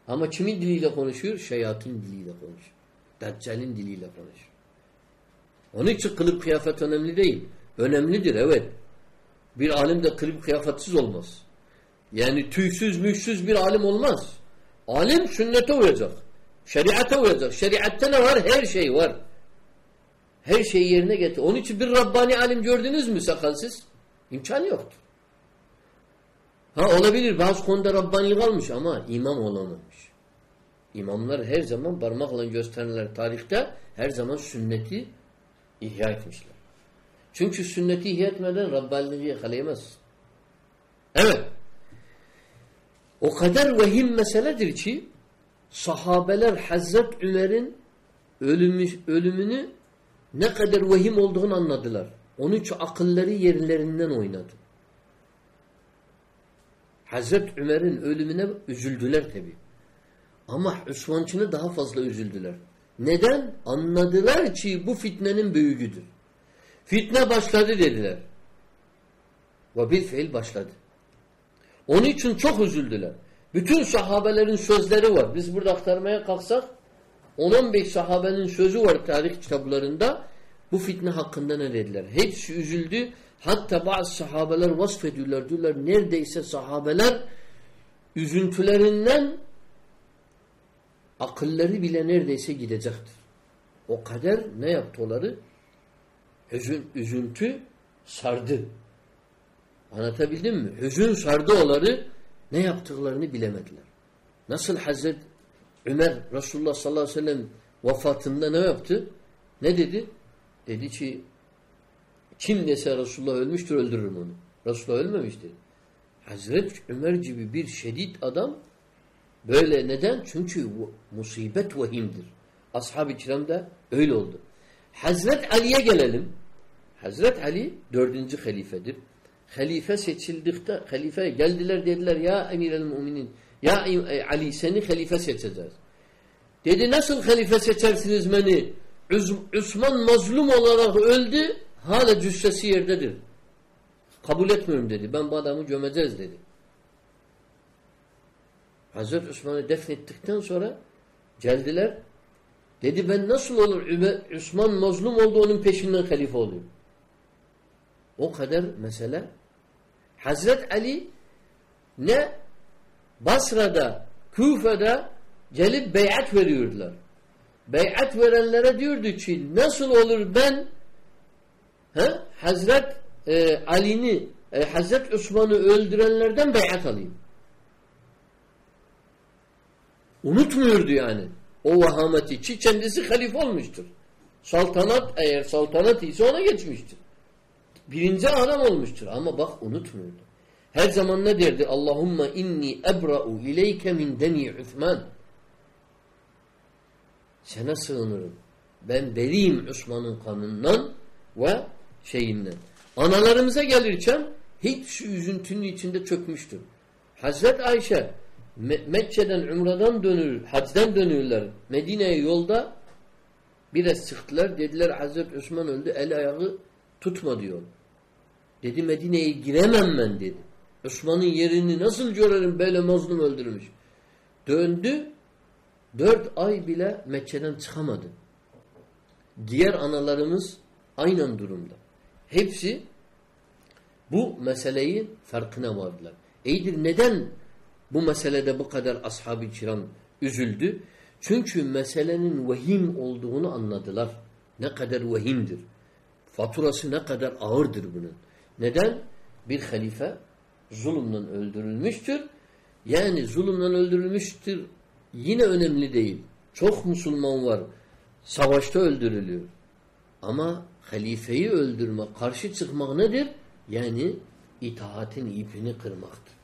Ama kimin diliyle konuşuyor? Şeyatın diliyle konuşuyor. Deccal'in diliyle konuşuyor. Onun için kılık kıyafet önemli değil. Önemlidir evet. Bir alim de kılık kıyafetsiz olmaz. Yani tüysüz müşsüz bir alim olmaz. Alim sünnete uyacak. Şeriate uyacak. Şeriatte ne var? Her şey var. Her şeyi yerine getir. Onun için bir Rabbani alim gördünüz mü sakalsız? İmkanı yoktur. Ha olabilir bazı konuda Rabbani kalmış ama imam olamamış. İmamlar her zaman parmakla gösterenler tarihte her zaman sünneti ihya etmişler. Çünkü sünneti ihya etmeden Rabbaniliği yakalayamaz. Evet. O kadar vehim meseledir ki sahabeler Hazret Ömer'in ölümü, ölümünü ne kadar vehim olduğunu anladılar. Onun için akılları yerlerinden oynadı. Hazreti Ömer'in ölümüne üzüldüler tabi. Ama Osmançını daha fazla üzüldüler. Neden? Anladılar ki bu fitnenin büyüğüdür. Fitne başladı dediler. Ve bir fiil başladı. Onun için çok üzüldüler. Bütün sahabelerin sözleri var. Biz burada aktarmaya kalksak 10-15 sahabenin sözü var tarih kitaplarında. Bu fitne hakkında ne dediler? Hepsi üzüldü. Hatta bazı sahabeler vasfediyorlar. Diyorlar neredeyse sahabeler üzüntülerinden akılları bile neredeyse gidecektir. O kadar ne yaptıları? Hüzün, üzüntü sardı. Anlatabildim mi? Hüzün sardı onları ne yaptıklarını bilemediler. Nasıl Hazret Ömer Resulullah sallallahu aleyhi ve sellem vefatında ne yaptı? Ne dedi? Dedi ki kim dese Resulullah ölmüştür öldürürüm onu. Resulullah ölmemiştir. Hazret Ömer gibi bir şedid adam böyle neden? Çünkü musibet vahimdir. Ashab-ı kiramda öyle oldu. Hazret Ali'ye gelelim. Hazret Ali dördüncü halifedir. Halife seçildikte halife geldiler dediler ya emir el müminin ya Ali seni halife seçeceğiz. Dedi nasıl halife seçersiniz beni? Osman mazlum olarak öldü hala cüssesi yerdedir. Kabul etmiyorum dedi. Ben bu adamı gömeceğiz dedi. Hazreti Osman'ı defnettikten sonra geldiler. Dedi ben nasıl olur Osman mazlum oldu onun peşinden halife olayım. O kadar mesele. Hazret Ali ne Basra'da, Küfe'de gelip beyat veriyordular. Beyat verenlere diyordu ki nasıl olur ben he, Hazret e, Ali'ni e, Hazret Osman'ı öldürenlerden beyat alayım. Unutmuyordu yani. O vahameti ki kendisi halife olmuştur. Saltanat eğer saltanat ise ona geçmiştir. Birinci adam olmuştur ama bak unutmuyordu. Her zaman ne derdi? Allahumma inni ebra'u ileyke min deni Uthman. Sana sığınırım. Ben beriyim Osman'ın kanından ve şeyinden. Analarımıza gelirken hiç şu üzüntünün içinde çökmüştür. Hazret Ayşe Mekke'den Umra'dan dönür, hacdan dönüyorlar. Medine'ye yolda biraz çıktılar. Dediler Hazret Osman öldü. El ayağı tutma diyor. Dedi Medine'ye giremem ben dedi. Osman'ın yerini nasıl görerim böyle mazlum öldürmüş. Döndü. Dört ay bile Mekke'den çıkamadı. Diğer analarımız aynen durumda. Hepsi bu meseleyi farkına vardılar. İyidir neden bu meselede bu kadar ashab-ı kiram üzüldü? Çünkü meselenin vehim olduğunu anladılar. Ne kadar vehimdir. Faturası ne kadar ağırdır bunun. Neden? Bir halife zulümden öldürülmüştür. Yani zulümden öldürülmüştür yine önemli değil. Çok Müslüman var. Savaşta öldürülüyor. Ama halifeyi öldürme, karşı çıkmak nedir? Yani itaatin ipini kırmaktır.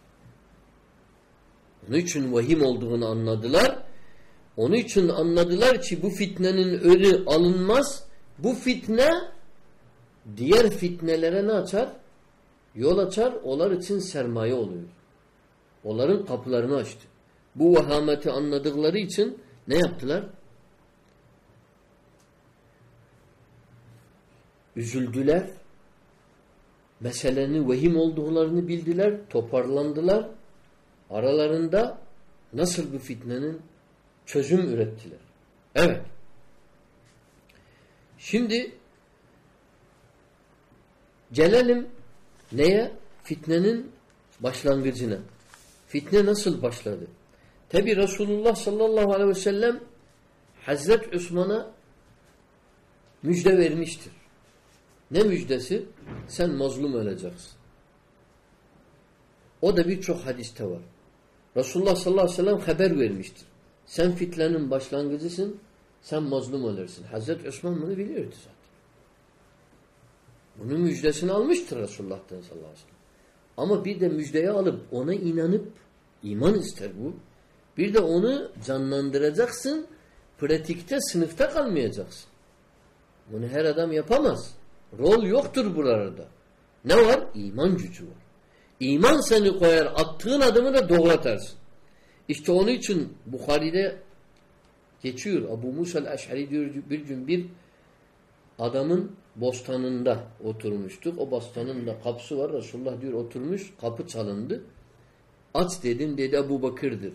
Onun için vahim olduğunu anladılar. Onun için anladılar ki bu fitnenin önü alınmaz. Bu fitne diğer fitnelere ne açar? Yol açar, onlar için sermaye oluyor. Onların kapılarını açtı. Bu vahameti anladıkları için ne yaptılar? Üzüldüler. Meselenin vehim olduklarını bildiler, toparlandılar. Aralarında nasıl bu fitnenin çözüm ürettiler. Evet. Şimdi gelelim neye? Fitnenin başlangıcına. Fitne nasıl başladı? Tabi Resulullah sallallahu aleyhi ve sellem Hazret Osman'a müjde vermiştir. Ne müjdesi? Sen mazlum öleceksin. O da birçok hadiste var. Resulullah sallallahu aleyhi ve sellem haber vermiştir. Sen fitnenin başlangıcısın, sen mazlum olursun. Hazreti Osman bunu biliyordu zaten. Bunun müjdesini almıştır Resulullah'tan sallallahu aleyhi ve sellem. Ama bir de müjdeyi alıp ona inanıp iman ister bu. Bir de onu canlandıracaksın. Pratikte sınıfta kalmayacaksın. Bunu her adam yapamaz. Rol yoktur buralarda. Ne var? İman gücü var. İman seni koyar, attığın adımı da doğratarsın. İşte onun için Bukhari'de geçiyor. Abu Musa el-Eş'ari diyor bir gün bir adamın bostanında oturmuştuk. O bostanın da kapısı var. Resulullah diyor oturmuş. Kapı çalındı. Aç dedim. Dedi Abu Bakır'dır.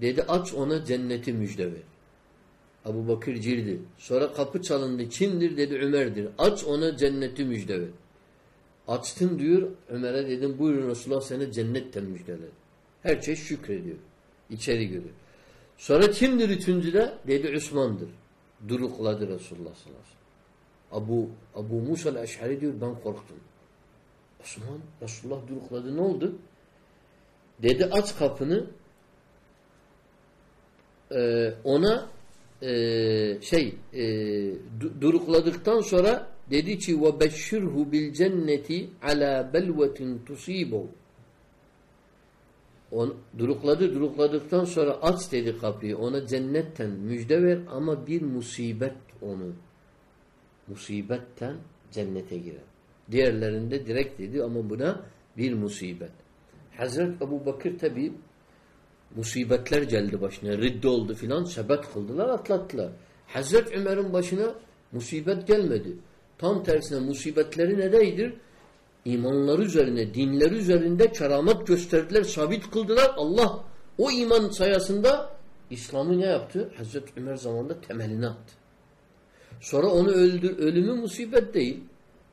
Dedi aç ona cenneti müjde ver. Abu Bakır girdi. Sonra kapı çalındı. Kimdir? Dedi Ömer'dir. Aç ona cenneti müjde ver. Açtım diyor. Ömer'e dedim buyurun Resulullah sana cennetten müjdeler. Her şey şükrediyor. İçeri giriyor. Sonra kimdir üçüncüde? Dedi Osman'dır. Durukladı Resulullah sallallahu. Abu, Abu Musa el-Eş'ari diyor ben korktum. Osman Resulullah durukladı ne oldu? Dedi aç kapını ee, ona e, şey e, durukladıktan sonra dedi ki bil cenneti ala belvetin tusibu On, durukladı durukladıktan sonra aç dedi kapıyı ona cennetten müjde ver ama bir musibet onu musibetten cennete girer. Diğerlerinde direkt dedi ama buna bir musibet. Hazret Ebu Bakır tabi musibetler geldi başına. Riddi oldu filan sebet kıldılar atlattılar. Hazret Ömer'in başına musibet gelmedi. Tam tersine musibetleri nedeydir? İmanları üzerine, dinleri üzerinde keramet gösterdiler, sabit kıldılar. Allah o iman sayesinde İslam'ı ne yaptı? Hazreti Ömer zamanında temelini attı. Sonra onu öldür, ölümü musibet değil.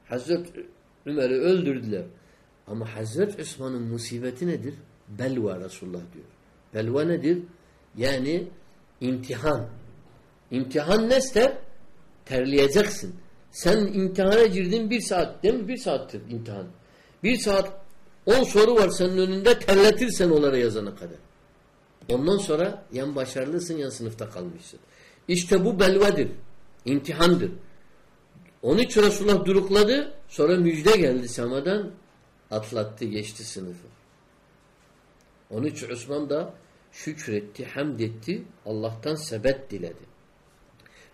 Hazreti Ömer'i öldürdüler. Ama Hazreti Osman'ın musibeti nedir? Belva Resulullah diyor. Belva nedir? Yani imtihan. İmtihan ne ister? Terleyeceksin. Sen imtihana girdin bir saat değil mi? Bir saattir imtihan. Bir saat on soru var senin önünde terletirsen onlara yazana kadar. Ondan sonra yan başarılısın yan sınıfta kalmışsın. İşte bu belvedir. İmtihandır. Onun için Resulullah durukladı. Sonra müjde geldi semadan. Atlattı geçti sınıfı. Onun için Osman da şükretti, hamd etti. Allah'tan sebet diledi.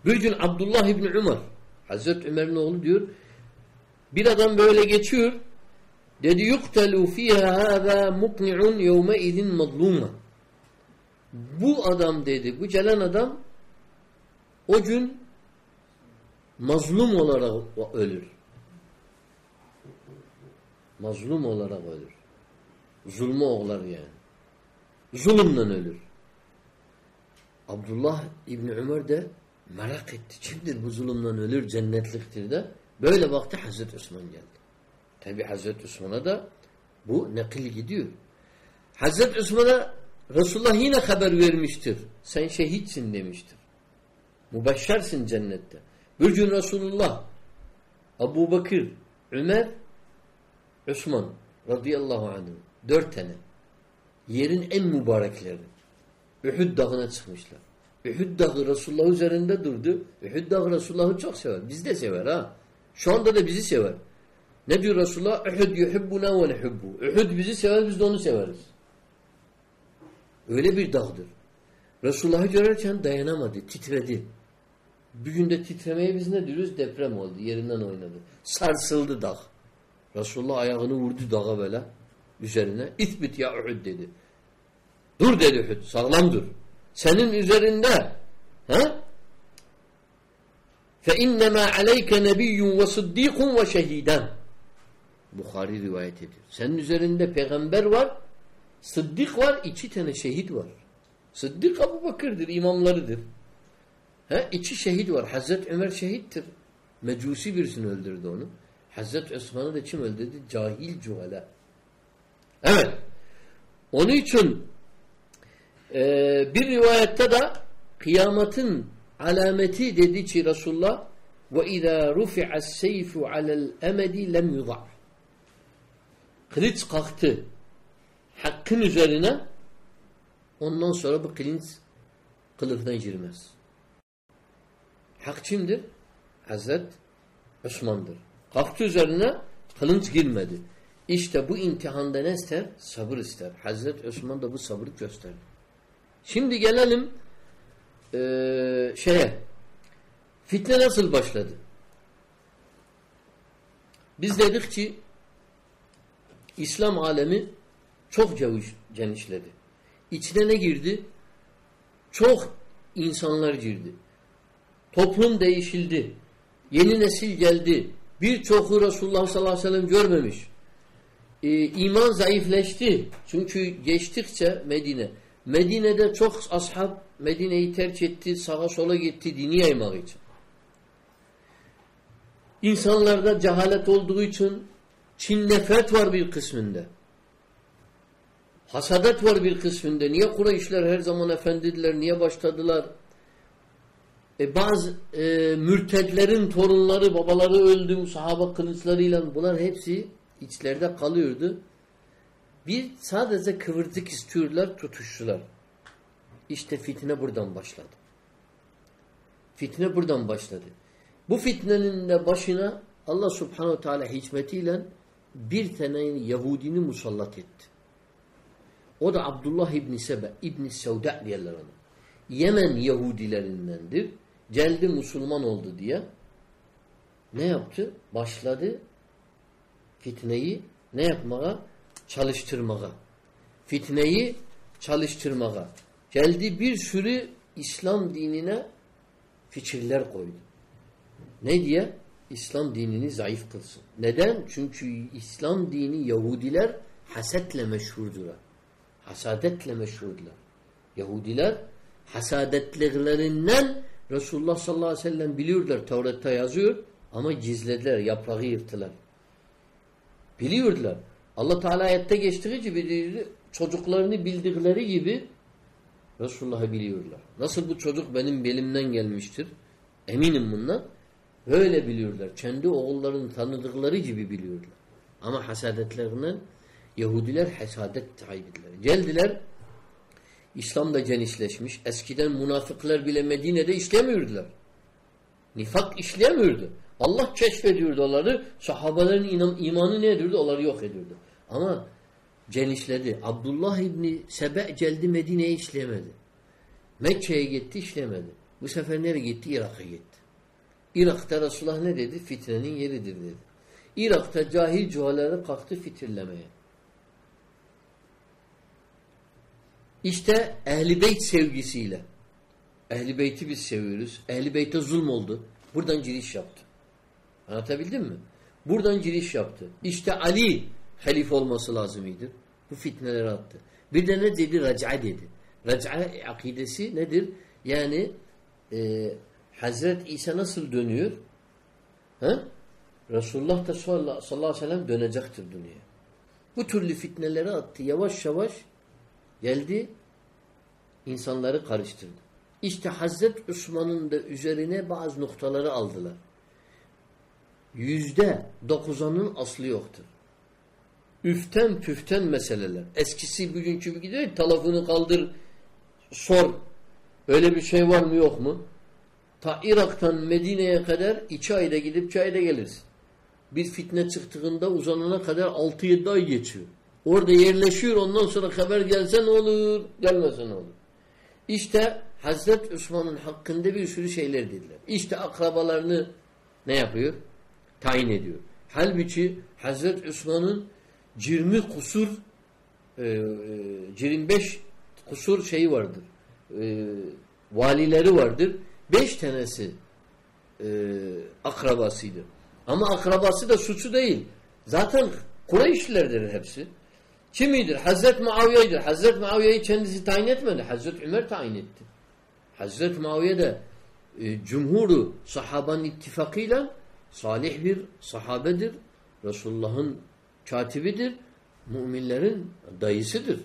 Bir gün Abdullah İbni Umar Hazreti Ömer'in oğlu diyor bir adam böyle geçiyor dedi yuktelu fiha hâzâ mukni'un yevme idin mazlûma bu adam dedi bu gelen adam o gün mazlum olarak ölür. Mazlum olarak ölür. Zulme oğlar yani. Zulümle ölür. Abdullah İbni Ömer de merak etti. Kimdir bu zulümden ölür cennetliktir de. Böyle vakti Hazreti Osman geldi. Tabi Hazreti Osman'a da bu nakil gidiyor. Hazreti Osman'a Resulullah yine haber vermiştir. Sen şehitsin demiştir. Mübeşşersin cennette. Bir gün Resulullah Abu Bakır, Ömer, Osman radıyallahu anh dört tane yerin en mübarekleri Uhud dağına çıkmışlar. Uhud dağı Resulullah üzerinde durdu. Uhud dağı Resulullah'ı çok sever. Biz de sever ha. Şu anda da bizi sever. Ne diyor Resulullah? Uhud yuhibbuna ve nehubbu. Uhud bizi sever, biz de onu severiz. Öyle bir dağdır. Resulullah'ı görürken dayanamadı, titredi. Bir günde titremeye biz ne diyoruz? Deprem oldu, yerinden oynadı. Sarsıldı dağ. Resulullah ayağını vurdu dağa böyle üzerine. İthbit ya Uhud dedi. Dur dedi Uhud, sağlam dur. Senin üzerinde ha? فَاِنَّمَا عَلَيْكَ نَبِيٌّ وَصُدِّيقٌ وَشَهِيدًا Bukhari rivayet ediyor. Senin üzerinde peygamber var, sıddık var, iki tane şehit var. Sıddık Abu Bakır'dır, imamlarıdır. He, iki şehit var. Hazreti Ömer şehittir. Mecusi birisini öldürdü onu. Hazreti Osman'ı da kim öldürdü? Cahil cuhala. Evet. Onun için e, bir rivayette de kıyametin alameti dedi ki Resulullah izâ rufi'as seyfu alel emedi lem yudâ. Kılıç kalktı hakkın üzerine ondan sonra bu kılıç kılıftan girmez. Hak kimdir? Hazret Osman'dır. Kalktı üzerine kılınç girmedi. İşte bu imtihanda ne ister? Sabır ister. Hazret Osman da bu sabrı gösterdi. Şimdi gelelim ee, şeye. Fitne nasıl başladı? Biz dedik ki İslam alemi çok genişledi. İçine ne girdi? Çok insanlar girdi. Toplum değişildi. Yeni nesil geldi. Birçoku Resulullah sallallahu aleyhi ve sellem görmemiş. Ee, iman zayıfleşti. Çünkü geçtikçe Medine. Medine'de çok ashab Medine'yi terk etti, sağa sola gitti dini yaymak için. İnsanlarda cehalet olduğu için Çin nefret var bir kısmında. Hasadet var bir kısmında. Niye Kureyşler her zaman efendidiler? Niye başladılar? E bazı e, mürtedlerin torunları, babaları öldü, sahaba kılıçlarıyla bunlar hepsi içlerde kalıyordu. Bir sadece kıvırcık istiyorlar, tutuştular. İşte fitne buradan başladı. Fitne buradan başladı. Bu fitnenin de başına Allah subhanehu teala hikmetiyle bir tane Yahudini musallat etti. O da Abdullah İbni Sebe, İbni Sevda diyorlar ona. Yemen Yahudilerindendir. Geldi Müslüman oldu diye. Ne yaptı? Başladı fitneyi ne yapmaya? Çalıştırmaya. Fitneyi çalıştırmaya. Geldi bir sürü İslam dinine fikirler koydu. Ne diye? İslam dinini zayıf kılsın. Neden? Çünkü İslam dini Yahudiler hasetle meşhurdur. Hasadetle meşhurdular. Yahudiler hasadetlerinden Resulullah sallallahu aleyhi ve sellem biliyorlar. Tevrat'ta yazıyor ama gizlediler. Yaprağı yırttılar. Biliyorlar. Allah Teala ayette geçtiği gibi çocuklarını bildikleri gibi Resulullah'ı biliyorlar. Nasıl bu çocuk benim belimden gelmiştir? Eminim bundan. Böyle biliyorlar. Kendi oğullarını tanıdıkları gibi biliyorlar. Ama hasadetlerinden Yahudiler hasadet sahibidiler. Geldiler İslam da genişleşmiş. Eskiden münafıklar bile Medine'de işlemiyordular. Nifak işlemiyordu. Allah keşfediyordu onları. Sahabelerin iman, imanı ne ediyordu? Onları yok ediyordu. Ama genişledi. Abdullah İbni Sebe geldi Medine'ye işlemedi. Mekke'ye gitti işlemedi. Bu sefer nereye gitti? Irak'a gitti. Irak'ta Resulullah ne dedi? Fitnenin yeridir dedi. Irak'ta cahil cuhaları kalktı fitirlemeye. İşte Ehl-i Beyt sevgisiyle Ehl-i Beyt'i biz seviyoruz. Ehl-i Beyt'e zulm oldu. Buradan giriş yaptı. Anlatabildim mi? Buradan giriş yaptı. İşte Ali halife olması lazımıydı. Bu fitneleri attı. Bir de ne dedi? Rac'a dedi. Rac'a akidesi nedir? Yani e, Hazret İsa nasıl dönüyor? Ha? Resulullah da sallallahu aleyhi ve sellem dönecektir dünyaya. Bu türlü fitneleri attı. Yavaş yavaş geldi insanları karıştırdı. İşte Hazret Osman'ın da üzerine bazı noktaları aldılar. Yüzde dokuzanın aslı yoktur. Üften püften meseleler. Eskisi bugünkü gibi gidiyor. Telefonu kaldır sor. Öyle bir şey var mı yok mu? Ta Irak'tan Medine'ye kadar iki ayda gidip iki ayda gelirsin. Bir fitne çıktığında uzanana kadar altı yedi ay geçiyor. Orada yerleşiyor ondan sonra haber gelse ne olur, gelmese ne olur. İşte Hazret Osman'ın hakkında bir sürü şeyler dediler. İşte akrabalarını ne yapıyor? Tayin ediyor. Halbuki Hazret Osman'ın 20 kusur e, e, 25 kusur şeyi vardır. E, valileri vardır. Beş tanesi e, akrabasıydı. Ama akrabası da suçu değil. Zaten Kureyşlilerdir hepsi. Kimidir? Hazret Muaviye'dir. Hazret Muaviye'yi kendisi tayin etmedi. Hazret Ömer tayin etti. Hazret Muaviye de e, cumhuru sahabanın ittifakıyla salih bir sahabedir. Resulullah'ın katibidir. Müminlerin dayısıdır.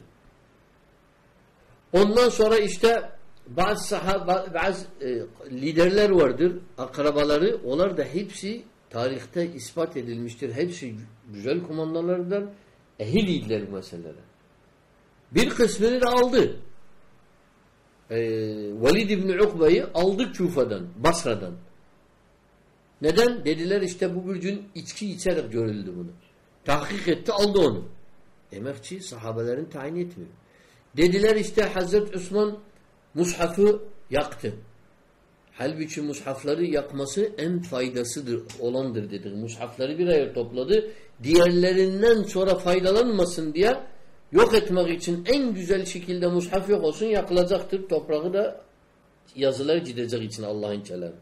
Ondan sonra işte bazı sahaba, bazı e, liderler vardır, akrabaları. Onlar da hepsi tarihte ispat edilmiştir. Hepsi güzel kumandalardır. Ehil idiler bu. Bir kısmını da aldı. Ee, Velid İbni Ukbe'yi aldı Küfa'dan, Basra'dan. Neden? Dediler işte bu bir gün içki içerek görüldü bunu. Tahkik etti, aldı onu. Demek ki sahabelerin tayin etmiyor. Dediler işte Hazreti Osman mushafı yaktı. Halbuki mushafları yakması en faydasıdır, olandır dedik. Mushafları bir araya topladı. Diğerlerinden sonra faydalanmasın diye yok etmek için en güzel şekilde mushaf yok olsun yakılacaktır. Toprağı da yazılar gidecek için Allah'ın kelamı.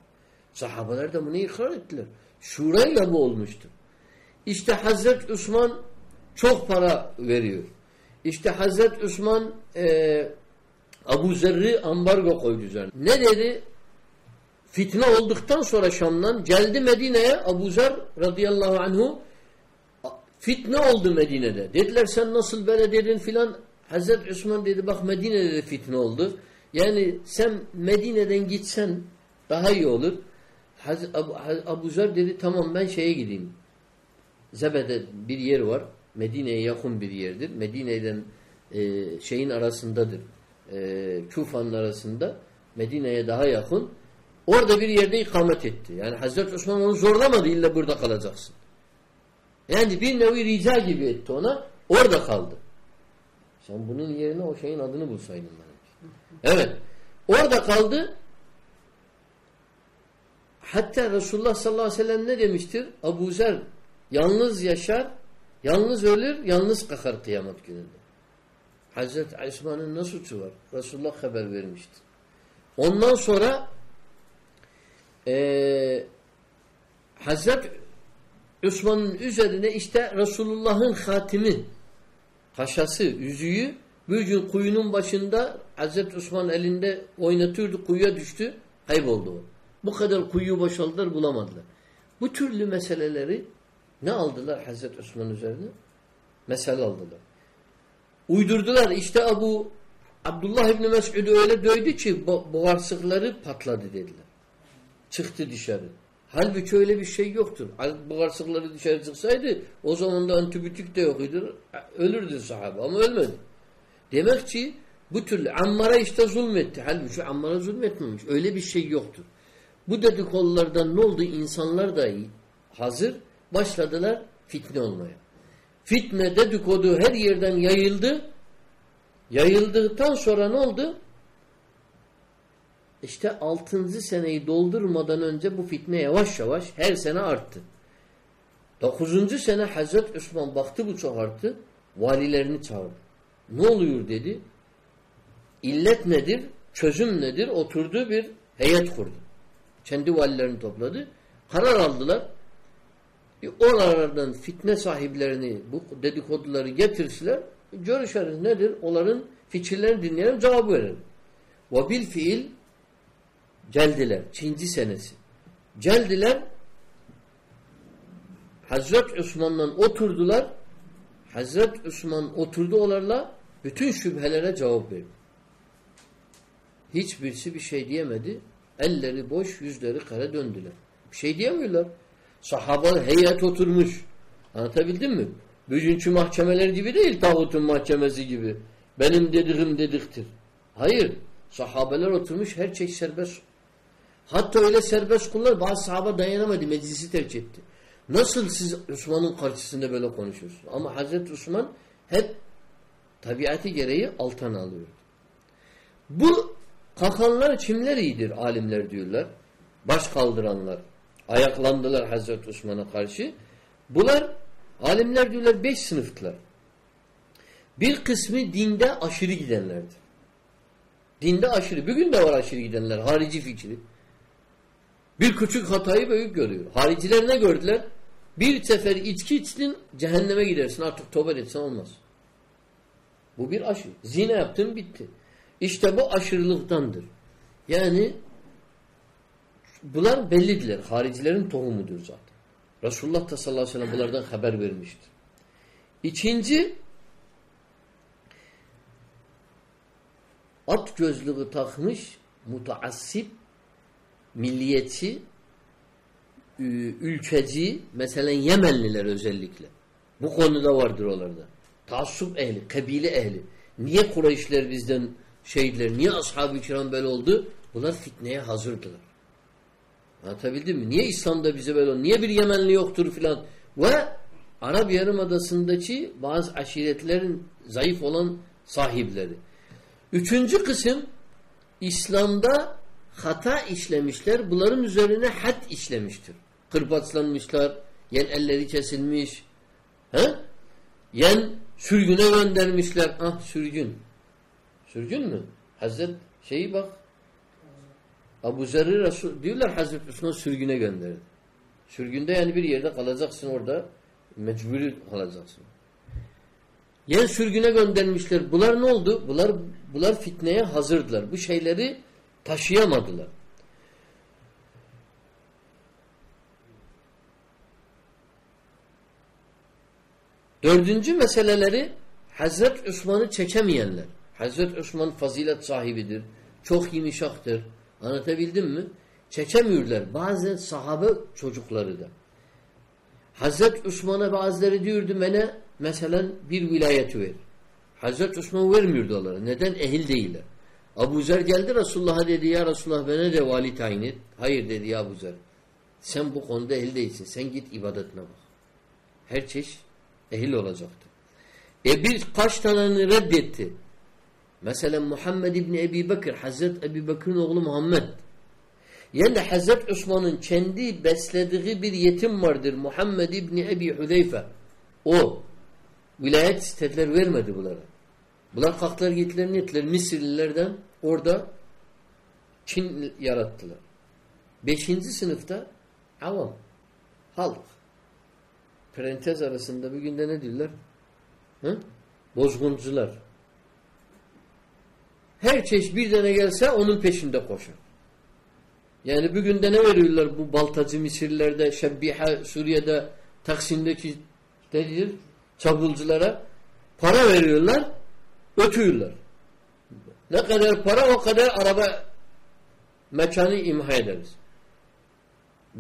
Sahabeler de bunu ikrar ettiler. Şurayla bu olmuştur. İşte Hazret Osman çok para veriyor. İşte Hazret Osman e, Abu Zerri ambargo koydu üzerine. Ne dedi? Fitne olduktan sonra Şam'dan geldi Medine'ye Abu Zer radıyallahu anhu fitne oldu Medine'de. Dediler sen nasıl böyle dedin filan. Hazret Osman dedi bak Medine'de de fitne oldu. Yani sen Medine'den gitsen daha iyi olur. Haz Abu, Abu Zer dedi tamam ben şeye gideyim. Zebe'de bir yer var. Medine'ye yakın bir yerdir. Medine'den e, şeyin arasındadır. E, Kufa'nın arasında. Medine'ye daha yakın. Orada bir yerde ikamet etti. Yani Hazreti Osman onu zorlamadı illa burada kalacaksın. Yani bir nevi rica gibi etti ona. Orada kaldı. Sen bunun yerine o şeyin adını bulsaydın bana. Evet. Orada kaldı. Hatta Resulullah sallallahu aleyhi ve sellem ne demiştir? Abu Zer yalnız yaşar, yalnız ölür, yalnız kalkar kıyamet gününde. Hazreti Osman'ın ne suçu var? Resulullah haber vermiştir. Ondan sonra e, Hazreti Osman'ın üzerine işte Resulullah'ın hatimi haşası, yüzüğü bir gün kuyunun başında Hazreti Osman elinde oynatıyordu, kuyuya düştü, kayboldu o. Bu kadar kuyu boşaldılar, bulamadılar. Bu türlü meseleleri ne aldılar Hazreti Osman üzerine? Mesele aldılar. Uydurdular. İşte Abu Abdullah İbni Mesud'u öyle dövdü ki boğarsıkları patladı dediler. Çıktı dışarı. Halbuki öyle bir şey yoktur. Boğarsıkları dışarı çıksaydı o zaman da antibiyotik de yokuydu. Ölürdü sahabe ama ölmedi. Demek ki bu türlü Ammar'a işte zulmetti. Halbuki Ammar'a zulmetmemiş. Öyle bir şey yoktur. Bu dedikodulardan ne oldu? İnsanlar da hazır başladılar fitne olmaya. Fitne dedikodu her yerden yayıldı. Yayıldıktan sonra ne oldu? İşte altıncı seneyi doldurmadan önce bu fitne yavaş yavaş her sene arttı. Dokuzuncu sene Hazreti Osman baktı bu çok arttı. Valilerini çağırdı. Ne oluyor dedi. İllet nedir? Çözüm nedir? Oturdu bir heyet kurdu. Kendi valilerini topladı. Karar aldılar. E, oralardan fitne sahiplerini bu dedikoduları getirsiler. Görüşeriz nedir? Onların fikirlerini dinleyelim, cevap verelim. Ve bil fiil geldiler. Çinci senesi. Geldiler Hazret Osman'la oturdular. Hazret Osman oturdu onlarla bütün şüphelere cevap verdi. Hiçbirisi bir şey diyemedi. Elleri boş, yüzleri kara döndüler. Bir şey diyemiyorlar. Sahaba heyet oturmuş. Anlatabildim mi? Bugünkü mahkemeler gibi değil tağutun mahkemesi gibi. Benim dediğim dediktir. Hayır. Sahabeler oturmuş her şey serbest. Hatta öyle serbest kullar bazı sahaba dayanamadı. Meclisi terk etti. Nasıl siz Osman'ın karşısında böyle konuşuyorsunuz? Ama Hazreti Osman hep tabiatı gereği alttan alıyor. Bu kalkanlar kimler iyidir alimler diyorlar. Baş kaldıranlar. Ayaklandılar Hazreti Osman'a karşı. Bunlar alimler diyorlar beş sınıftılar. Bir kısmı dinde aşırı gidenlerdir. Dinde aşırı. Bugün de var aşırı gidenler. Harici fikri. Bir küçük hatayı büyük görüyor. Hariciler ne gördüler? Bir sefer içki içtin cehenneme gidersin. Artık tövbe etsen olmaz. Bu bir aşırı. Zina yaptın bitti. İşte bu aşırılıktandır. Yani bunlar bellidiler. Haricilerin tohumudur zaten. Resulullah da sallallahu aleyhi ve sellem bunlardan haber vermiştir. İkinci at gözlüğü takmış mutaassip milliyetçi ülkeci mesela Yemenliler özellikle bu konuda vardır onlarda. Taassup ehli, kabile ehli. Niye Kureyşler bizden şeydiler, niye ashab-ı kiram böyle oldu? Bunlar fitneye hazırdılar. Anlatabildim mi? Niye İslam'da bize böyle oldu? Niye bir Yemenli yoktur filan? Ve Arap Yarımadası'ndaki bazı aşiretlerin zayıf olan sahipleri. Üçüncü kısım İslam'da hata işlemişler. Bunların üzerine had işlemiştir. Kırbaçlanmışlar. Yen elleri kesilmiş. He? Yen sürgüne göndermişler. Ah sürgün. Sürgün mü? Hazret şeyi bak. Abu Zerri Resul diyorlar Hazreti Osman sürgüne gönderdi. Sürgünde yani bir yerde kalacaksın orada. Mecburi kalacaksın. Yani sürgüne göndermişler. Bunlar ne oldu? Bunlar bunlar fitneye hazırdılar. Bu şeyleri taşıyamadılar. Dördüncü meseleleri Hazret Osman'ı çekemeyenler. Hazret Osman fazilet sahibidir. Çok yumuşaktır. Anlatabildim mi? Çekemiyorlar. Bazı sahabe çocukları da. Hazret Osman'a bazıları diyordu bana mesela bir vilayeti ver. Hazret Osman vermiyordu onlara. Neden? Ehil değiller. Abu Zer geldi Resulullah'a dedi ya Resulullah bana de vali tayin et. Hayır dedi ya Abu Zer. Sen bu konuda ehil değilsin. Sen git ibadetine bak. Her çeşit ehil olacaktı. E bir kaç taneni reddetti. Mesela Muhammed İbni Ebi Bekir, Hazret Ebi Bekir'in oğlu Muhammed. Yani Hazret Osman'ın kendi beslediği bir yetim vardır. Muhammed İbni Ebi Hüzeyfe. O vilayet istediler vermedi bunlara. Bunlar kalktılar gittiler ne ettiler? Mısırlılardan orada Çin yarattılar. Beşinci sınıfta avam, halk. Parantez arasında bir günde ne diyorlar? Hı? Bozguncular. Her çeşit bir tane gelse onun peşinde koşar. Yani bugün de ne veriyorlar bu baltacı Misirlerde, Şebbiha Suriye'de, Taksim'deki nedir? Çabulculara para veriyorlar, ötüyorlar. Ne kadar para o kadar araba mekanı imha ederiz.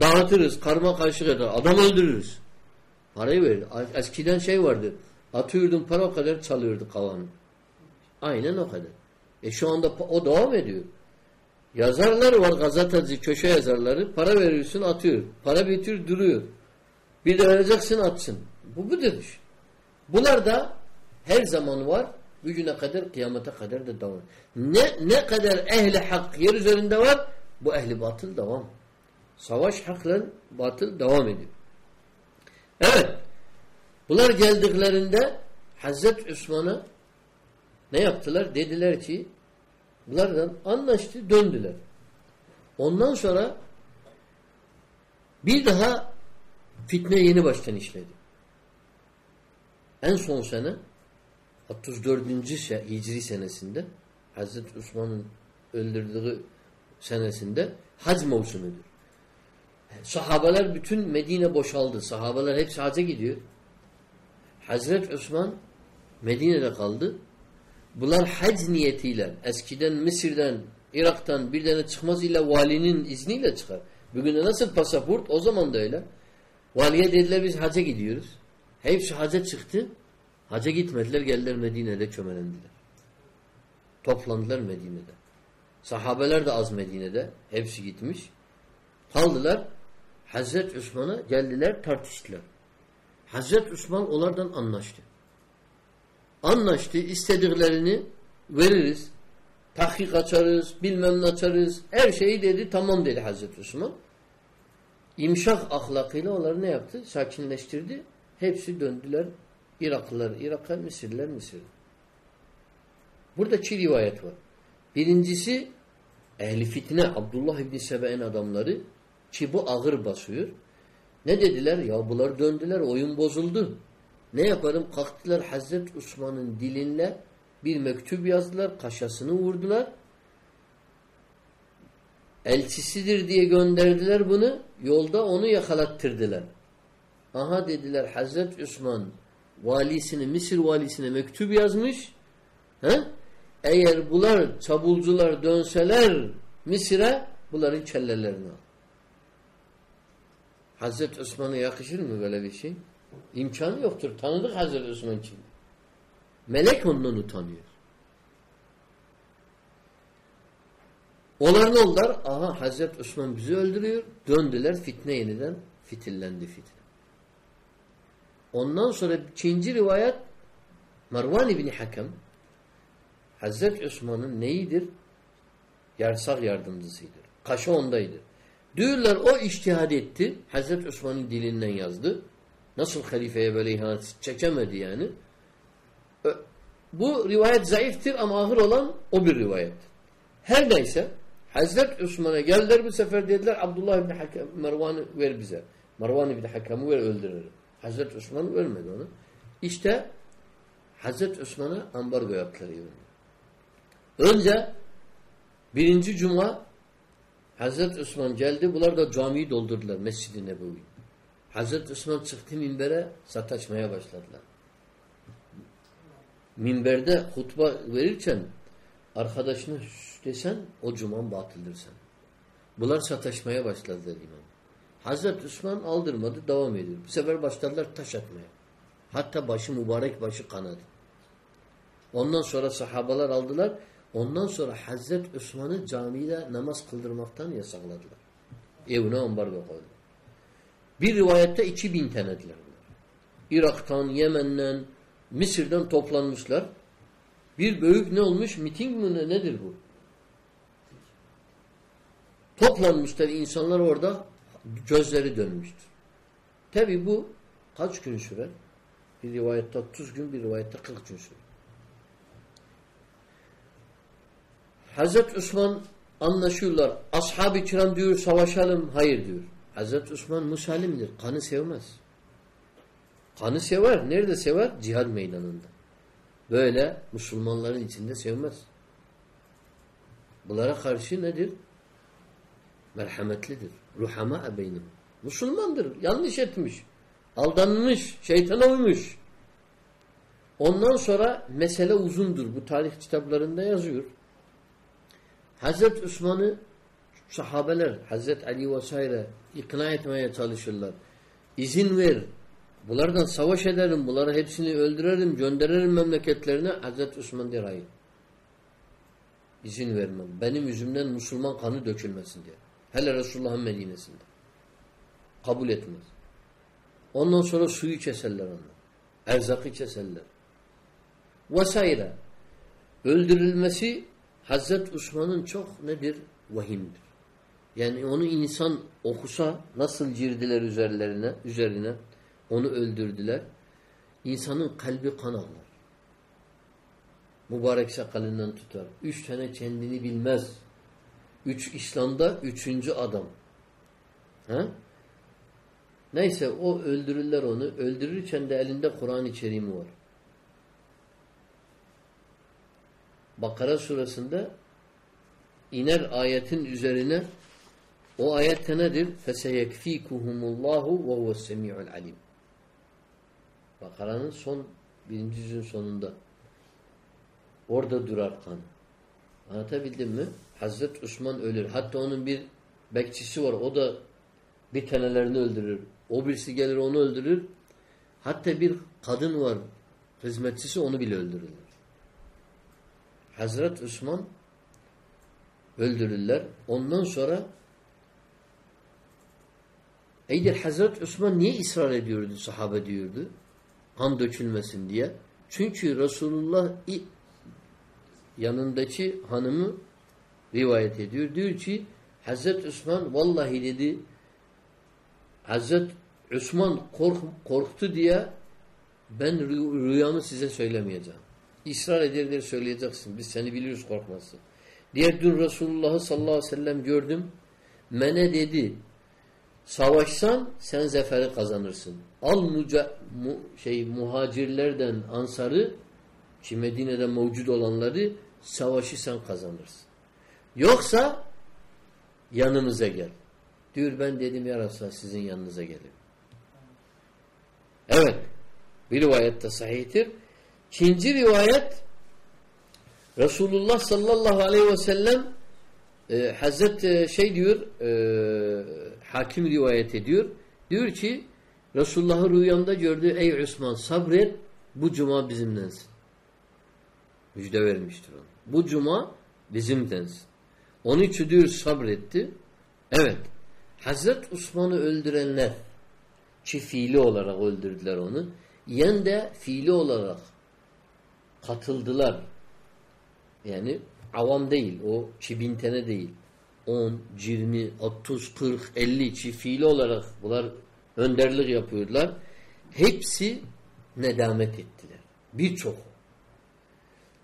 Dağıtırız, karma karışık eder, adam öldürürüz. Parayı verir. Eskiden şey vardı. Atıyordun para o kadar çalıyordu kalanı. Aynen o kadar. E şu anda o devam ediyor. Yazarlar var gazeteci, köşe yazarları. Para veriyorsun atıyor. Para bitiyor duruyor. Bir de vereceksin atsın. Bu budur iş. Bunlar da her zaman var. Bugüne kadar kıyamete kadar da devam. Ne, ne kadar ehli hak yer üzerinde var bu ehli batıl devam. Savaş hakla batıl devam ediyor. Evet. Bunlar geldiklerinde Hazreti Osman'a ne yaptılar? Dediler ki bunlardan anlaştı döndüler. Ondan sonra bir daha fitne yeni baştan işledi. En son sene 34. Hicri senesinde Hazreti Osman'ın öldürdüğü senesinde hac mevsimidir. Sahabeler bütün Medine boşaldı. Sahabeler hepsi haca gidiyor. Hazreti Osman Medine'de kaldı. Bunlar hac niyetiyle eskiden Mısır'dan, Irak'tan bir tane çıkmaz ile valinin izniyle çıkar. Bugün de nasıl pasaport? O zaman da öyle. Valiye dediler biz haca gidiyoruz. Hepsi haca çıktı. Haca gitmediler geldiler Medine'de çömelendiler. Toplandılar Medine'de. Sahabeler de az Medine'de. Hepsi gitmiş. Kaldılar. Hazreti Osman'a geldiler tartıştılar. Hazreti Osman onlardan anlaştı. Anlaştı. istediklerini veririz. Tahkik açarız. Bilmem ne açarız. Her şeyi dedi. Tamam dedi Hazreti Osman. İmşak ahlakıyla onları ne yaptı? Sakinleştirdi. Hepsi döndüler. Iraklılar Irak'a, Mısırlılar Mısır'a. Burada iki rivayet var. Birincisi ehli fitne Abdullah İbni Sebe'nin adamları ki bu ağır basıyor. Ne dediler? Ya bunlar döndüler. Oyun bozuldu. Ne yaparım? Kalktılar Hazreti Osman'ın dilinle bir mektup yazdılar. Kaşasını vurdular. Elçisidir diye gönderdiler bunu. Yolda onu yakalattırdılar. Aha dediler Hazreti Osman valisine, Mısır valisine mektup yazmış. He? Eğer bunlar çabulcular dönseler Mısır'a bunların kellelerini al. Hazreti Osman'a yakışır mı böyle bir şey? İmkanı yoktur. Tanıdık Hazreti Osman kim? Melek ondan utanıyor. Onlar ne oldular? Aha Hazreti Osman bizi öldürüyor. Döndüler fitne yeniden fitillendi fitne. Ondan sonra ikinci rivayet Marwan İbni Hakem Hazreti Osman'ın neyidir? Yarsak yardımcısıdır. Kaşı ondaydı. Diyorlar o iştihad etti. Hazreti Osman'ın dilinden yazdı. Nasıl halifeye böyle ihanet çekemedi yani. Bu rivayet zayıftır ama ahır olan o bir rivayet. Her neyse Hazreti Osman'a geldiler bu sefer dediler Abdullah ibn Hakem Mervan'ı ver bize. Mervan ibn Hakem'i ver öldürelim. Hazreti Osman vermedi onu. İşte Hazreti Osman'a ambargo yaptılar evine. Önce birinci cuma Hazreti Osman geldi. Bunlar da camiyi doldurdular. Mescid-i Nebevi. Hazreti Osman çıktı minbere sataşmaya başladılar. Minberde hutba verirken arkadaşına desen o cuman batıldır sen. Bunlar sataşmaya başladılar imam. Hazreti Osman aldırmadı, devam ediyor. Bu sefer başladılar taş atmaya. Hatta başı mübarek başı kanadı. Ondan sonra sahabalar aldılar. Ondan sonra Hazreti Osman'ı camide namaz kıldırmaktan yasakladılar. Evine ambargo koydu. Bir rivayette 2000 tanediler. Irak'tan, Yemen'den, Mısır'dan toplanmışlar. Bir büyük ne olmuş? Miting mi ne? Nedir bu? Toplanmışlar insanlar orada gözleri dönmüştür. Tabi bu kaç gün sürer? Bir rivayette 30 gün, bir rivayette 40 gün sürer. Hazreti Osman anlaşıyorlar. Ashab-ı kiram diyor savaşalım. Hayır diyor. Hazreti Osman musalimdir. Kanı sevmez. Kanı sever. Nerede sever? Cihad meydanında. Böyle Müslümanların içinde sevmez. Bunlara karşı nedir? Merhametlidir. Ruhama beynim. Müslümandır. Yanlış etmiş. Aldanmış. Şeytana uymuş. Ondan sonra mesele uzundur. Bu tarih kitaplarında yazıyor. Hazreti Osman'ı sahabeler, Hazreti Ali vesaire ikna etmeye çalışırlar. İzin ver. Bunlardan savaş ederim. Bunları hepsini öldürerim. Gönderirim memleketlerine. Hazreti Osman der hayır. İzin vermem. Benim yüzümden Müslüman kanı dökülmesin diye. Hele Resulullah'ın Medine'sinde. Kabul etmez. Ondan sonra suyu keserler onlar. Erzakı keserler. Vesaire. Öldürülmesi Hazreti Osman'ın çok nedir? Vahimdir. Yani onu insan okusa nasıl girdiler üzerlerine, üzerine onu öldürdüler. İnsanın kalbi kan ağlar. Mübarek sakalından tutar. Üç tane kendini bilmez. Üç İslam'da üçüncü adam. Ha? Neyse o öldürürler onu. Öldürürken de elinde Kur'an-ı Kerim var. Bakara surasında iner ayetin üzerine o ayette nedir? فَسَيَكْف۪يكُهُمُ اللّٰهُ وَهُوَ السَّمِيعُ الْعَلِيمُ Bakara'nın son birinci yüzün sonunda orada durar kan. Anlatabildim mi? Hazreti Osman ölür. Hatta onun bir bekçisi var. O da bir tanelerini öldürür. O birisi gelir onu öldürür. Hatta bir kadın var. Hizmetçisi onu bile öldürürler. Hazret Osman öldürürler. Ondan sonra Eydir Hazret Osman niye ısrar ediyordu sahabe diyordu? Kan dökülmesin diye. Çünkü Resulullah yanındaki hanımı rivayet ediyor. Diyor ki Hazret Osman vallahi dedi Hazret Osman kork, korktu diye ben rüyamı size söylemeyeceğim. İsrar ederler söyleyeceksin. Biz seni biliyoruz korkmasın. Diğer dün Resulullah'ı sallallahu aleyhi ve sellem gördüm. Mene dedi savaşsan sen zaferi kazanırsın. Al muca, mu, şey muhacirlerden ansarı ki Medine'de mevcut olanları savaşı sen kazanırsın. Yoksa yanımıza gel. Diyor ben dedim ya Resulallah sizin yanınıza gelin. Evet. Bir rivayette sahihtir. İkinci rivayet Resulullah sallallahu aleyhi ve sellem e, Hazret e, şey diyor e, hakim rivayet ediyor. Diyor ki Resulullah'ı rüyamda gördü. Ey Osman sabret bu cuma bizimdensin. Müjde vermiştir ona. Bu cuma bizimdensin. Onun için diyor sabretti. Evet. Hazret Osman'ı öldürenler ki fiili olarak öldürdüler onu. Yen de fiili olarak katıldılar. Yani avam değil. O çibintene değil. 10, 20, 30, 40, 50 çift fiili olarak bunlar önderlik yapıyorlar. Hepsi nedamet ettiler. Birçok.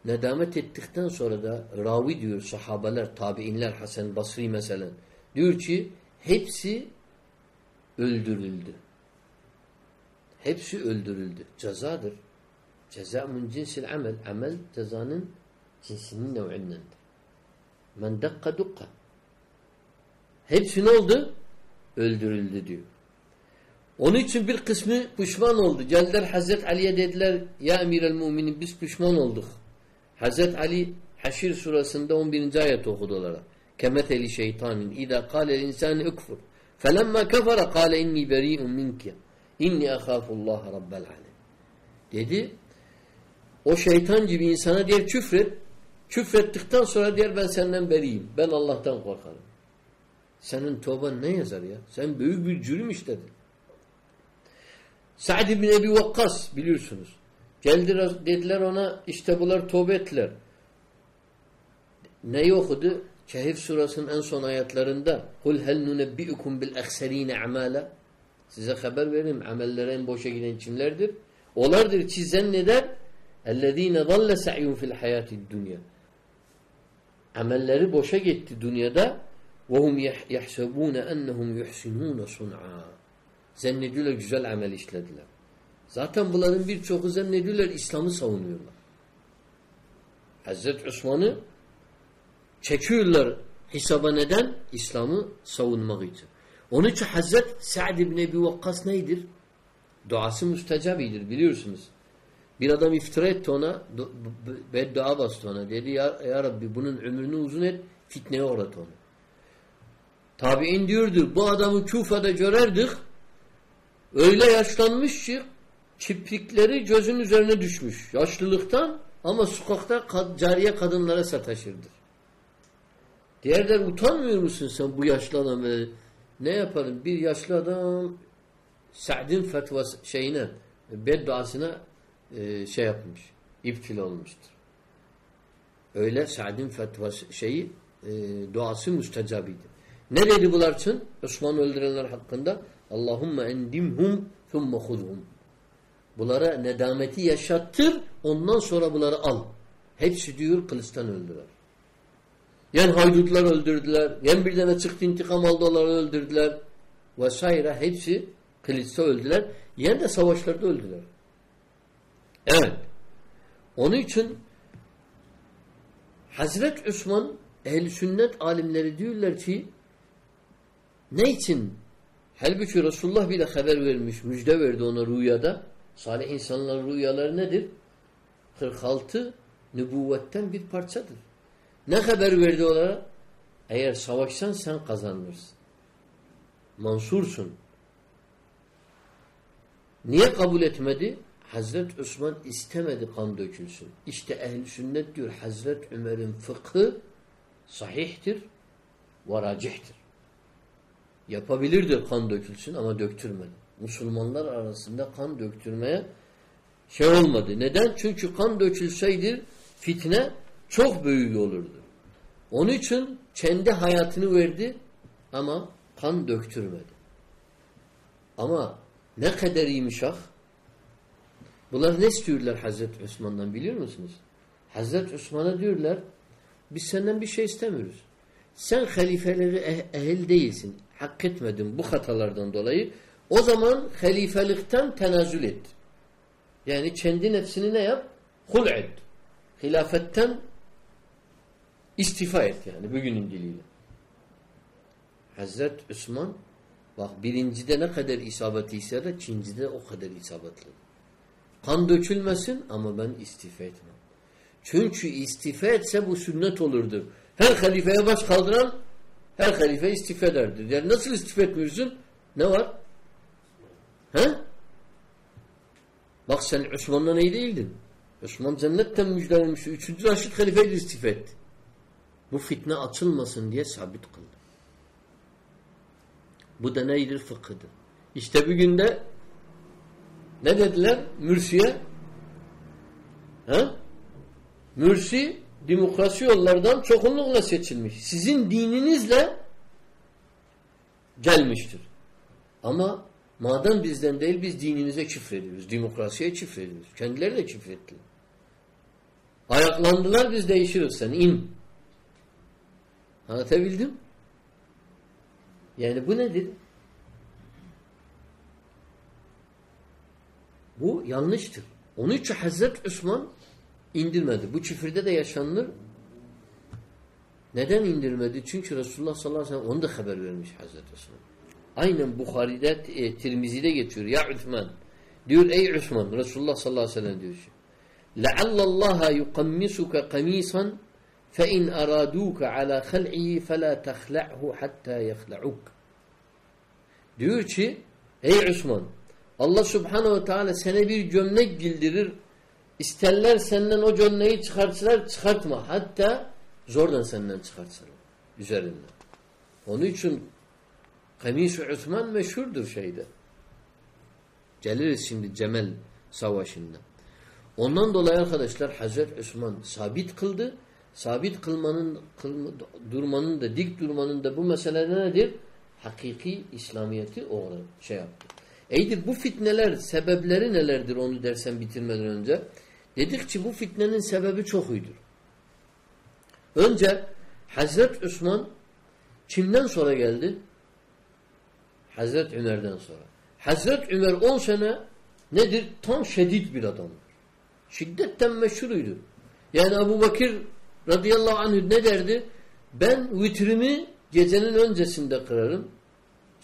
Nedamet ettikten sonra da ravi diyor sahabeler, tabiinler, Hasan Basri mesela. Diyor ki hepsi öldürüldü. Hepsi öldürüldü. Cezadır. Ceza min cinsil amel. Amel cezanın cinsinin nev'indendir. Men dakka dukka. Hepsi ne oldu? Öldürüldü diyor. Onun için bir kısmı pişman oldu. Geldiler Hazret Ali'ye dediler ya emir el müminin biz pişman olduk. Hazret Ali Haşir surasında 11. ayet okudu onlara. Kemeteli şeytanin İza kâle insani ukfur. Felemma kefere kâle inni beri'un minke. İnni ahafullah rabbel alem. Dedi o şeytan gibi insana diğer küfret. Küfrettikten sonra diğer ben senden beriyim. Ben Allah'tan korkarım. Senin tövben ne yazar ya? Sen büyük bir cürüm işledin. Sa'd bin Ebi Vakkas biliyorsunuz. Geldiler dediler ona işte bunlar tövbe ettiler. Neyi okudu? Kehif surasının en son ayetlerinde Kul hel nunebbi'ukum bil ekserine amala Size haber vereyim amellere en boşa giden kimlerdir? Olardır ki zanneder اَلَّذ۪ينَ ظَلَّ سَعْيُمْ fil hayati dünya. Amelleri boşa gitti dünyada وَهُمْ يَحْسَبُونَ اَنَّهُمْ يُحْسِنُونَ صُنْعًا Zannediyorlar güzel amel işlediler. Zaten bunların birçoku zannediyorlar İslam'ı savunuyorlar. Hazreti Osman'ı çekiyorlar hesaba neden? İslam'ı savunmak için. Onun için Hazret Sa'd ibn Ebi Vakkas neydir? Duası müstecabidir biliyorsunuz. Bir adam iftira etti ona beddua bastı ona. Dedi ya, ya Rabbi bunun ömrünü uzun et fitneye uğrat onu. Tabi'in diyordur bu adamı Kufa'da görerdik öyle yaşlanmış ki çiprikleri gözün üzerine düşmüş. Yaşlılıktan ama sokakta kad cariye kadınlara sataşırdır. Diğerler utanmıyor musun sen bu yaşlı adam? Ne yaparım? Bir yaşlı adam Sa'd'in fetvası şeyine bedduasına e, şey yapmış. İptil olmuştur. Öyle Sa'd'in fetvası şeyi e, duası müstecabiydi. Ne dedi bunlar için? Osman öldürenler hakkında Allahümme endimhum thumme hudhum. Bunlara nedameti yaşattır ondan sonra bunları al. Hepsi diyor kılıçtan öldürer. Yani haydutlar öldürdüler. Yani bir tane çıktı intikam aldılar öldürdüler. Vesaire hepsi kılıçta öldüler. Yani de savaşlarda öldüler. Evet. Onun için Hazret Osman ehl sünnet alimleri diyorlar ki ne için? Halbuki Resulullah bile haber vermiş, müjde verdi ona rüyada. Salih insanların rüyaları nedir? 46 nübüvvetten bir parçadır. Ne haber verdi onlara? Eğer savaşsan sen kazanırsın. Mansursun. Niye kabul etmedi? Hazret Osman istemedi kan dökülsün. İşte ehl sünnet diyor Hazret Ömer'in fıkhı sahihtir ve racihtir. Yapabilirdi kan dökülsün ama döktürmedi. Müslümanlar arasında kan döktürmeye şey olmadı. Neden? Çünkü kan dökülseydi fitne çok büyük olurdu. Onun için kendi hayatını verdi ama kan döktürmedi. Ama ne kadar iyiymiş ah. Bunlar ne istiyorlar Hazreti Osman'dan biliyor musunuz? Hazreti Osman'a diyorlar biz senden bir şey istemiyoruz. Sen halifeleri eh ehil değilsin. Hak etmedin bu hatalardan dolayı. O zaman halifelikten tenazül et. Yani kendi nefsini ne yap? Hul et. Hilafetten istifa et yani bugünün diliyle. Hazret Osman bak birincide ne kadar isabeti ise de ikincide o kadar isabetli. Kan dökülmesin ama ben istifa etmem. Çünkü istifa etse bu sünnet olurdu. Her halifeye baş kaldıran her halife istifa ederdir. Yani nasıl istifa etmiyorsun? Ne var? He? Bak sen Osman'dan iyi değildin. Osman cennetten müjdelenmişti. Üçüncü Raşid halifeyi istifa etti. Bu fitne açılmasın diye sabit kıldı. Bu da neydir? Fıkıdır. İşte bir günde ne dediler? Mürsiye ha? Mürsi demokrasi yollardan çokunlukla seçilmiş. Sizin dininizle gelmiştir. Ama madem bizden değil biz dinimize çifrediyoruz. Demokrasiye çifrediyoruz. Kendileri de çifrettiler. Ayaklandılar biz değişiriz sen in. Anlatabildim? Yani bu nedir? Bu yanlıştır. Onun için Hazreti Osman indirmedi. Bu çifirde de yaşanılır. Neden indirmedi? Çünkü Resulullah sallallahu aleyhi ve sellem onu da haber vermiş Hazreti Osman. Aynen Bukhari'de, e, Tirmizi'de geçiyor. Ya Osman. Diyor ey Osman. Resulullah sallallahu aleyhi ve sellem diyor. لَعَلَّ اللّٰهَ يُقَمِّسُكَ قَمِيصًا فَاِنْ أَرَادُوكَ عَلَى خَلْعِهِ فَلَا تَخْلَعْهُ حَتَّى يَخْلَعُكَ Diyor ki ey Osman Allah subhanehu ve teala sana bir gömlek gildirir İsterler senden o gömleği çıkartsalar çıkartma. Hatta zordan senden çıkartsalar. Üzerinden. Onun için Kamis-i Osman meşhurdur şeyde. Geliriz şimdi Cemel Savaşı'nda. Ondan dolayı arkadaşlar Hazreti Osman sabit kıldı. Sabit kılmanın kılma, durmanın da dik durmanın da bu meselede nedir? Hakiki İslamiyeti o şey yaptı. Eydir bu fitneler sebepleri nelerdir onu dersen bitirmeden önce? Dedik ki bu fitnenin sebebi çok uydur. Önce Hazret Osman kimden sonra geldi? Hazret Ömer'den sonra. Hazret Ömer 10 sene nedir? Tam şiddet bir adamdır. Şiddetten meşhuruydu. Yani Abu Bakır radıyallahu anh ne derdi? Ben vitrimi gecenin öncesinde kırarım.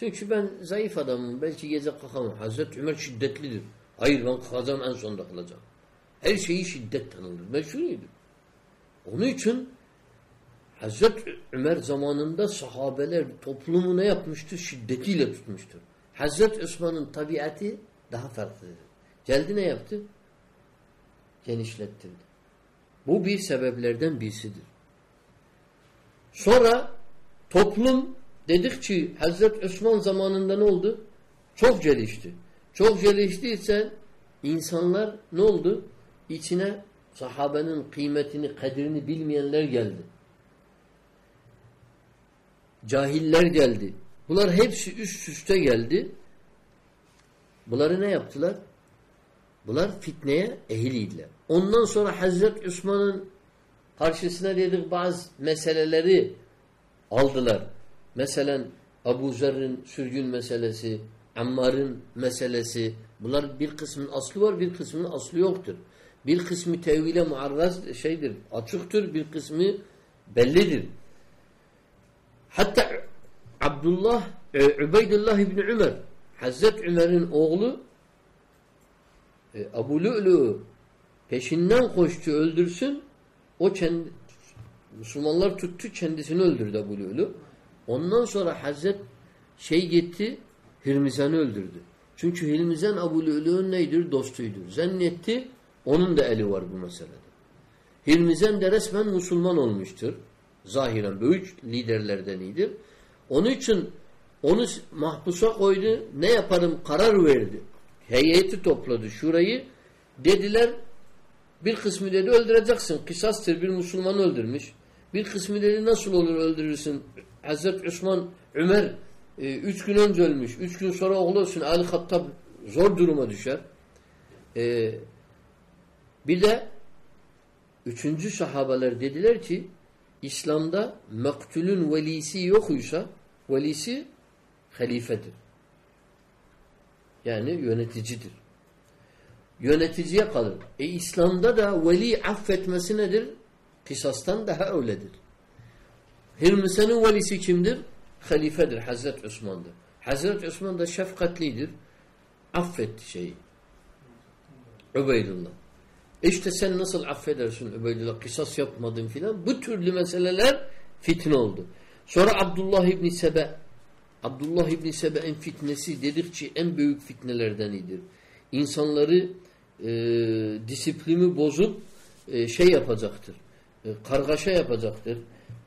Çünkü ben zayıf adamım. Belki gece kalkamam. Hazreti Ömer şiddetlidir. Hayır ben kalacağım en sonunda kalacağım. Her şeyi şiddet tanınır. Meşhuruydu. Onun için Hazreti Ömer zamanında sahabeler toplumu ne yapmıştır? Şiddetiyle tutmuştur. Hazreti Osman'ın tabiatı daha farklıdır. Geldi ne yaptı? Genişlettirdi. Bu bir sebeplerden birisidir. Sonra toplum dedik ki Hazreti Osman zamanında ne oldu? Çok gelişti. Çok geliştiyse insanlar ne oldu? İçine sahabenin kıymetini, kadirini bilmeyenler geldi. Cahiller geldi. Bunlar hepsi üst üste geldi. Bunları ne yaptılar? Bunlar fitneye ehiliydiler. Ondan sonra Hazreti Osman'ın karşısına dedik bazı meseleleri aldılar. Mesela Abu Zer'in sürgün meselesi, Ammar'ın meselesi bunlar bir kısmın aslı var bir kısmının aslı yoktur. Bir kısmı tevhile muarraz şeydir, açıktır, bir kısmı bellidir. Hatta Abdullah, e, Ubeydullah İbni Ömer, Hazreti Ömer'in oğlu e, Abu Lu'lu peşinden koştu öldürsün. O kendi Müslümanlar tuttu kendisini öldürdü Abu Lu'lu. Ondan sonra Hazret şey gitti Hirmizan'ı öldürdü. Çünkü Hirmizan Abu Lu'lu'nun neydir? Dostuydur. Zannetti onun da eli var bu meselede. Hirmizan de resmen Müslüman olmuştur. Zahiren büyük liderlerden iyidir. Onun için onu mahpusa koydu. Ne yaparım? Karar verdi. Heyeti topladı şurayı. Dediler bir kısmı dedi öldüreceksin. Kısastır bir Müslüman öldürmüş. Bir kısmı dedi nasıl olur öldürürsün? Hazreti Osman, Ömer e, üç gün önce ölmüş. Üç gün sonra oğlu olsun. Ali Hattab zor duruma düşer. E, bir de üçüncü sahabeler dediler ki İslam'da mektulün velisi yokuysa velisi halifedir. Yani yöneticidir. Yöneticiye kalır. E İslam'da da veli affetmesi nedir? Kısastan daha öyledir. Hırmısan'ın velisi kimdir? Halifedir. Hazreti Osman'dır. Hazreti Osman da şefkatlidir. Affetti şeyi. Übeydullah. İşte sen nasıl affedersin Übeydullah? Kısas yapmadın filan. Bu türlü meseleler fitne oldu. Sonra Abdullah İbni Sebe Abdullah İbni Sebe'nin fitnesi dedikçe en büyük fitnelerden idir. İnsanları e, disiplini bozup e, şey yapacaktır. E, kargaşa yapacaktır.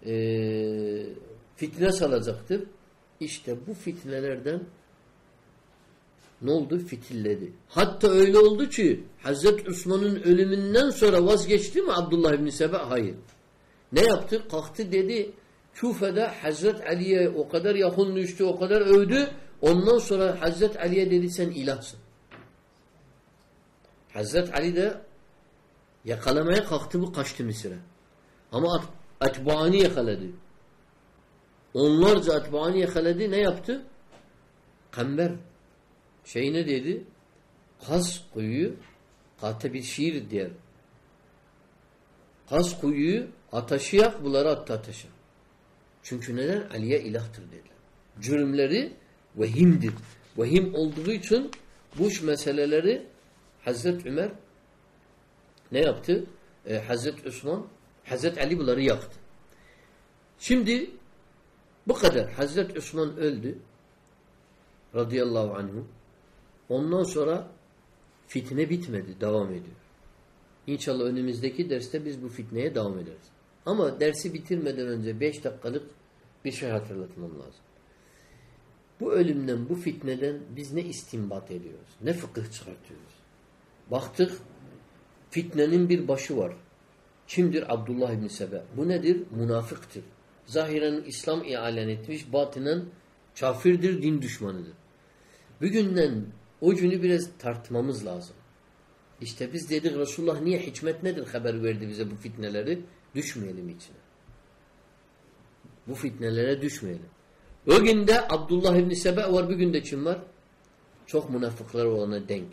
E, fitne salacaktır. İşte bu fitnelerden ne oldu? Fitilledi. Hatta öyle oldu ki Hazreti Osman'ın ölümünden sonra vazgeçti mi Abdullah İbni Sebe? Hayır. Ne yaptı? Kalktı dedi Küfe'de Hazret Ali'ye o kadar yakın düştü, o kadar övdü. Ondan sonra Hazret Ali'ye dedi sen ilahsın. Hazret Ali de yakalamaya kalktı bu kaçtı Mısır'a. Ama at, atbaani yakaladı. Onlarca atbaani yakaladı. Ne yaptı? Kamber. Şey ne dedi? Kaz kuyuyu kate bir şiir diyor. Kaz kuyuyu ateşi yak bunları attı ateşe. Çünkü neden? Aliye ilahtır dediler. Cürümleri vehimdir. Vehim olduğu için bu meseleleri Hazret Ömer ne yaptı? Ee, Hazret Osman Hazret Ali bunları yaktı. Şimdi bu kadar. Hazret Osman öldü. Radıyallahu anhu. Ondan sonra fitne bitmedi. Devam ediyor. İnşallah önümüzdeki derste biz bu fitneye devam ederiz. Ama dersi bitirmeden önce beş dakikalık bir şey hatırlatmam lazım. Bu ölümden, bu fitneden biz ne istimbat ediyoruz? Ne fıkıh çıkartıyoruz? Baktık fitnenin bir başı var. Kimdir? Abdullah İbni Sebe. Bu nedir? Münafıktır. Zahiren İslam ialen etmiş, batinen kafirdir, din düşmanıdır. Bugünden o günü biraz tartmamız lazım. İşte biz dedik Resulullah niye hikmet nedir haber verdi bize bu fitneleri? Düşmeyelim içine. Bu fitnelere düşmeyelim. O günde Abdullah İbni Sebe var, bir günde kim var? Çok münafıklar olana denk.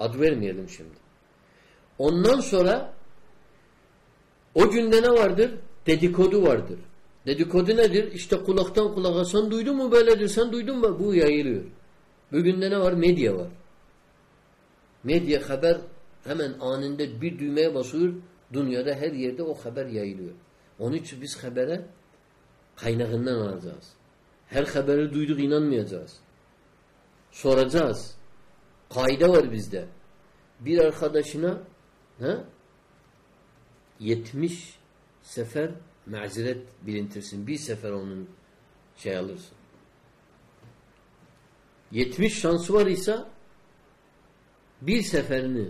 Ad vermeyelim şimdi. Ondan sonra o günde ne vardır? Dedikodu vardır. Dedikodu nedir? İşte kulaktan kulağa sen duydun mu böyledir, sen duydun mu? Bu yayılıyor. Bugün de ne var? Medya var. Medya haber hemen anında bir düğmeye basıyor. Dünyada her yerde o haber yayılıyor. Onun için biz habere kaynağından alacağız. Her haberi duyduk inanmayacağız. Soracağız. Kaide var bizde. Bir arkadaşına he, 70 sefer mazeret bilintirsin. Bir sefer onun şey alırsın. 70 şansı var ise bir seferini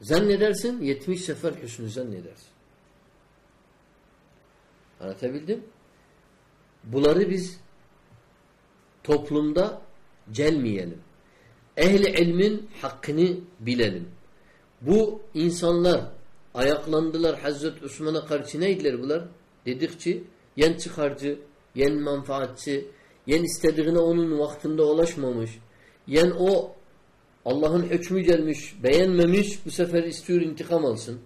zannedersin, 70 sefer hüsnü zannedersin. Anlatabildim? Bunları biz toplumda celmeyelim. Ehli ilmin hakkını bilelim. Bu insanlar ayaklandılar Hazreti Osman'a karşı neydiler bunlar? Dedikçe yen çıkarcı, yen manfaatçı, yen istediğine onun vaktinde ulaşmamış, yen o Allah'ın hükmü gelmiş, beğenmemiş, bu sefer istiyor intikam alsın.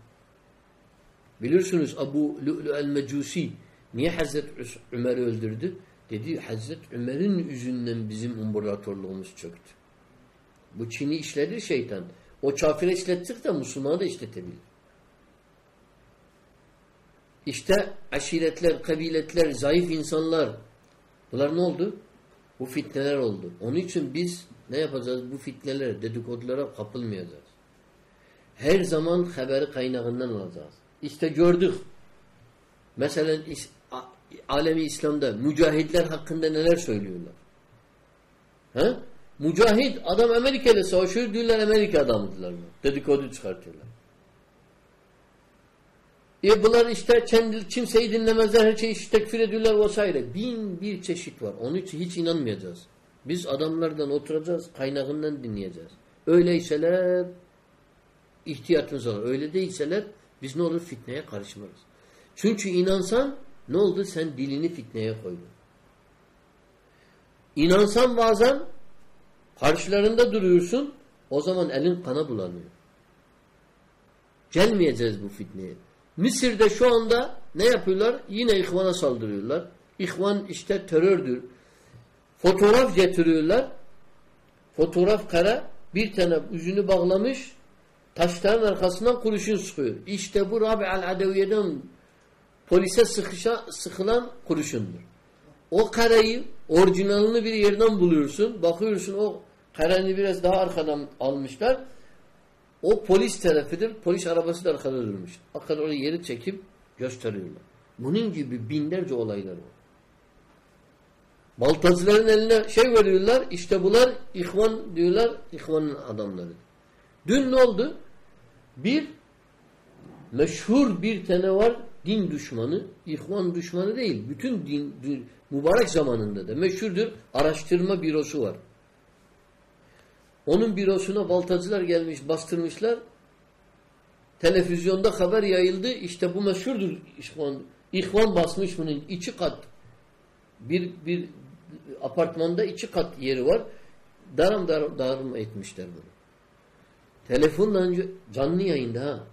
Bilirsiniz Abu Lu'lu el-Mecusi niye Hazreti Ömer'i öldürdü? Dedi Hazreti Ömer'in yüzünden bizim imparatorluğumuz çöktü. Bu Çin'i işledir şeytan. O kafire işlettik de Müslümanı da işletebilir. İşte aşiretler, kabiletler, zayıf insanlar bunlar ne oldu? Bu fitneler oldu. Onun için biz ne yapacağız? Bu fitnelere, dedikodulara kapılmayacağız. Her zaman haberi kaynağından alacağız. İşte gördük. Mesela alemi İslam'da mücahitler hakkında neler söylüyorlar? He? Mücahit adam Amerika'da savaşıyor diyorlar Amerika adamıdırlar. Dedikodu çıkartıyorlar. E bunlar işte kendi kimseyi dinlemezler, her şeyi tekfir ediyorlar vesaire. Bin bir çeşit var. Onun için hiç inanmayacağız. Biz adamlardan oturacağız, kaynağından dinleyeceğiz. Öyleyseler ihtiyacımız olur. Öyle değilseler biz ne olur fitneye karışmayız. Çünkü inansan ne oldu? Sen dilini fitneye koydun. İnansan bazen karşılarında duruyorsun o zaman elin kana bulanıyor. Gelmeyeceğiz bu fitneye. Mısır'da şu anda ne yapıyorlar? Yine ihvana saldırıyorlar. İhvan işte terördür. Fotoğraf getiriyorlar. Fotoğraf kara bir tane yüzünü bağlamış taşların arkasından kurşun sıkıyor. İşte bu Rabi al-Adeviye'den polise sıkışa, sıkılan kurşundur. O karayı orijinalini bir yerden buluyorsun. Bakıyorsun o karayı biraz daha arkadan almışlar. O polis tarafıdır. Polis arabası da arkada durmuş. Arkada oraya yeri çekip gösteriyorlar. Bunun gibi binlerce olaylar var. Baltacıların eline şey veriyorlar. İşte bunlar ihvan diyorlar. İhvanın adamları. Dün ne oldu? Bir meşhur bir tane var din düşmanı, ihvan düşmanı değil. Bütün din, din mübarek zamanında da meşhurdur. Araştırma bürosu var. Onun bürosuna baltacılar gelmiş, bastırmışlar. Televizyonda haber yayıldı. İşte bu meşhurdur ihvan. İhvan basmış bunun iki kat. Bir, bir apartmanda iki kat yeri var. Daram daram, daram etmişler bunu. Telefonla canlı yayında ha.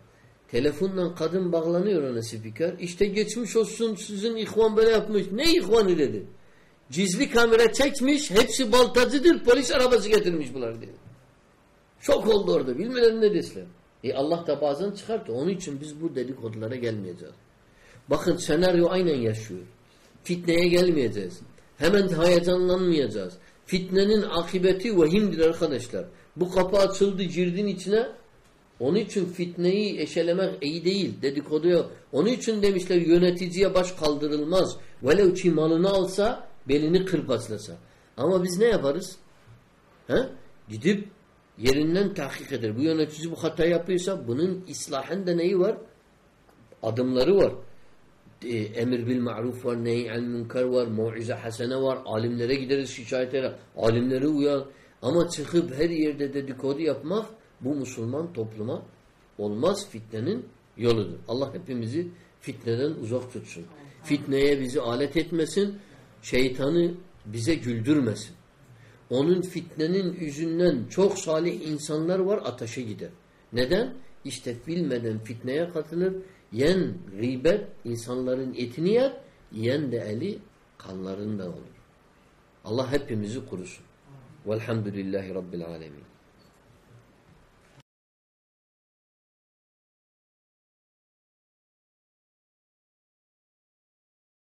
Telefonla kadın bağlanıyor ona spiker. İşte geçmiş olsun sizin ihvan böyle yapmış. Ne ihvanı dedi. Cizli kamera çekmiş. Hepsi baltacıdır. Polis arabası getirmiş bunlar dedi. Şok oldu orada. Bilmeden ne deseler. E Allah da bazen çıkarttı. Onun için biz bu dedikodulara gelmeyeceğiz. Bakın senaryo aynen yaşıyor. Fitneye gelmeyeceğiz. Hemen heyecanlanmayacağız. Fitnenin akıbeti vehimdir arkadaşlar. Bu kapı açıldı girdin içine. Onun için fitneyi eşelemek iyi değil. Dedikodu yok. Onun için demişler yöneticiye baş kaldırılmaz. Velev ki malını alsa belini kırbaçlasa. Ama biz ne yaparız? He? Gidip yerinden tahkik eder. Bu yönetici bu hata yapıyorsa bunun islahında neyi var? Adımları var. E, emir bil ma'ruf var, nehy an münker var, mu'ize hasene var. Alimlere gideriz şikayet eder. Alimlere uyar. Ama çıkıp her yerde dedikodu yapmak bu Müslüman topluma olmaz fitnenin yoludur. Allah hepimizi fitneden uzak tutsun. Fitneye bizi alet etmesin. Şeytanı bize güldürmesin. Onun fitnenin yüzünden çok salih insanlar var ateşe gider. Neden? İşte bilmeden fitneye katılır. Yen gıybet insanların etini yer. Yen de eli kanlarından olur. Allah hepimizi kurusun. Velhamdülillahi Rabbil alemin.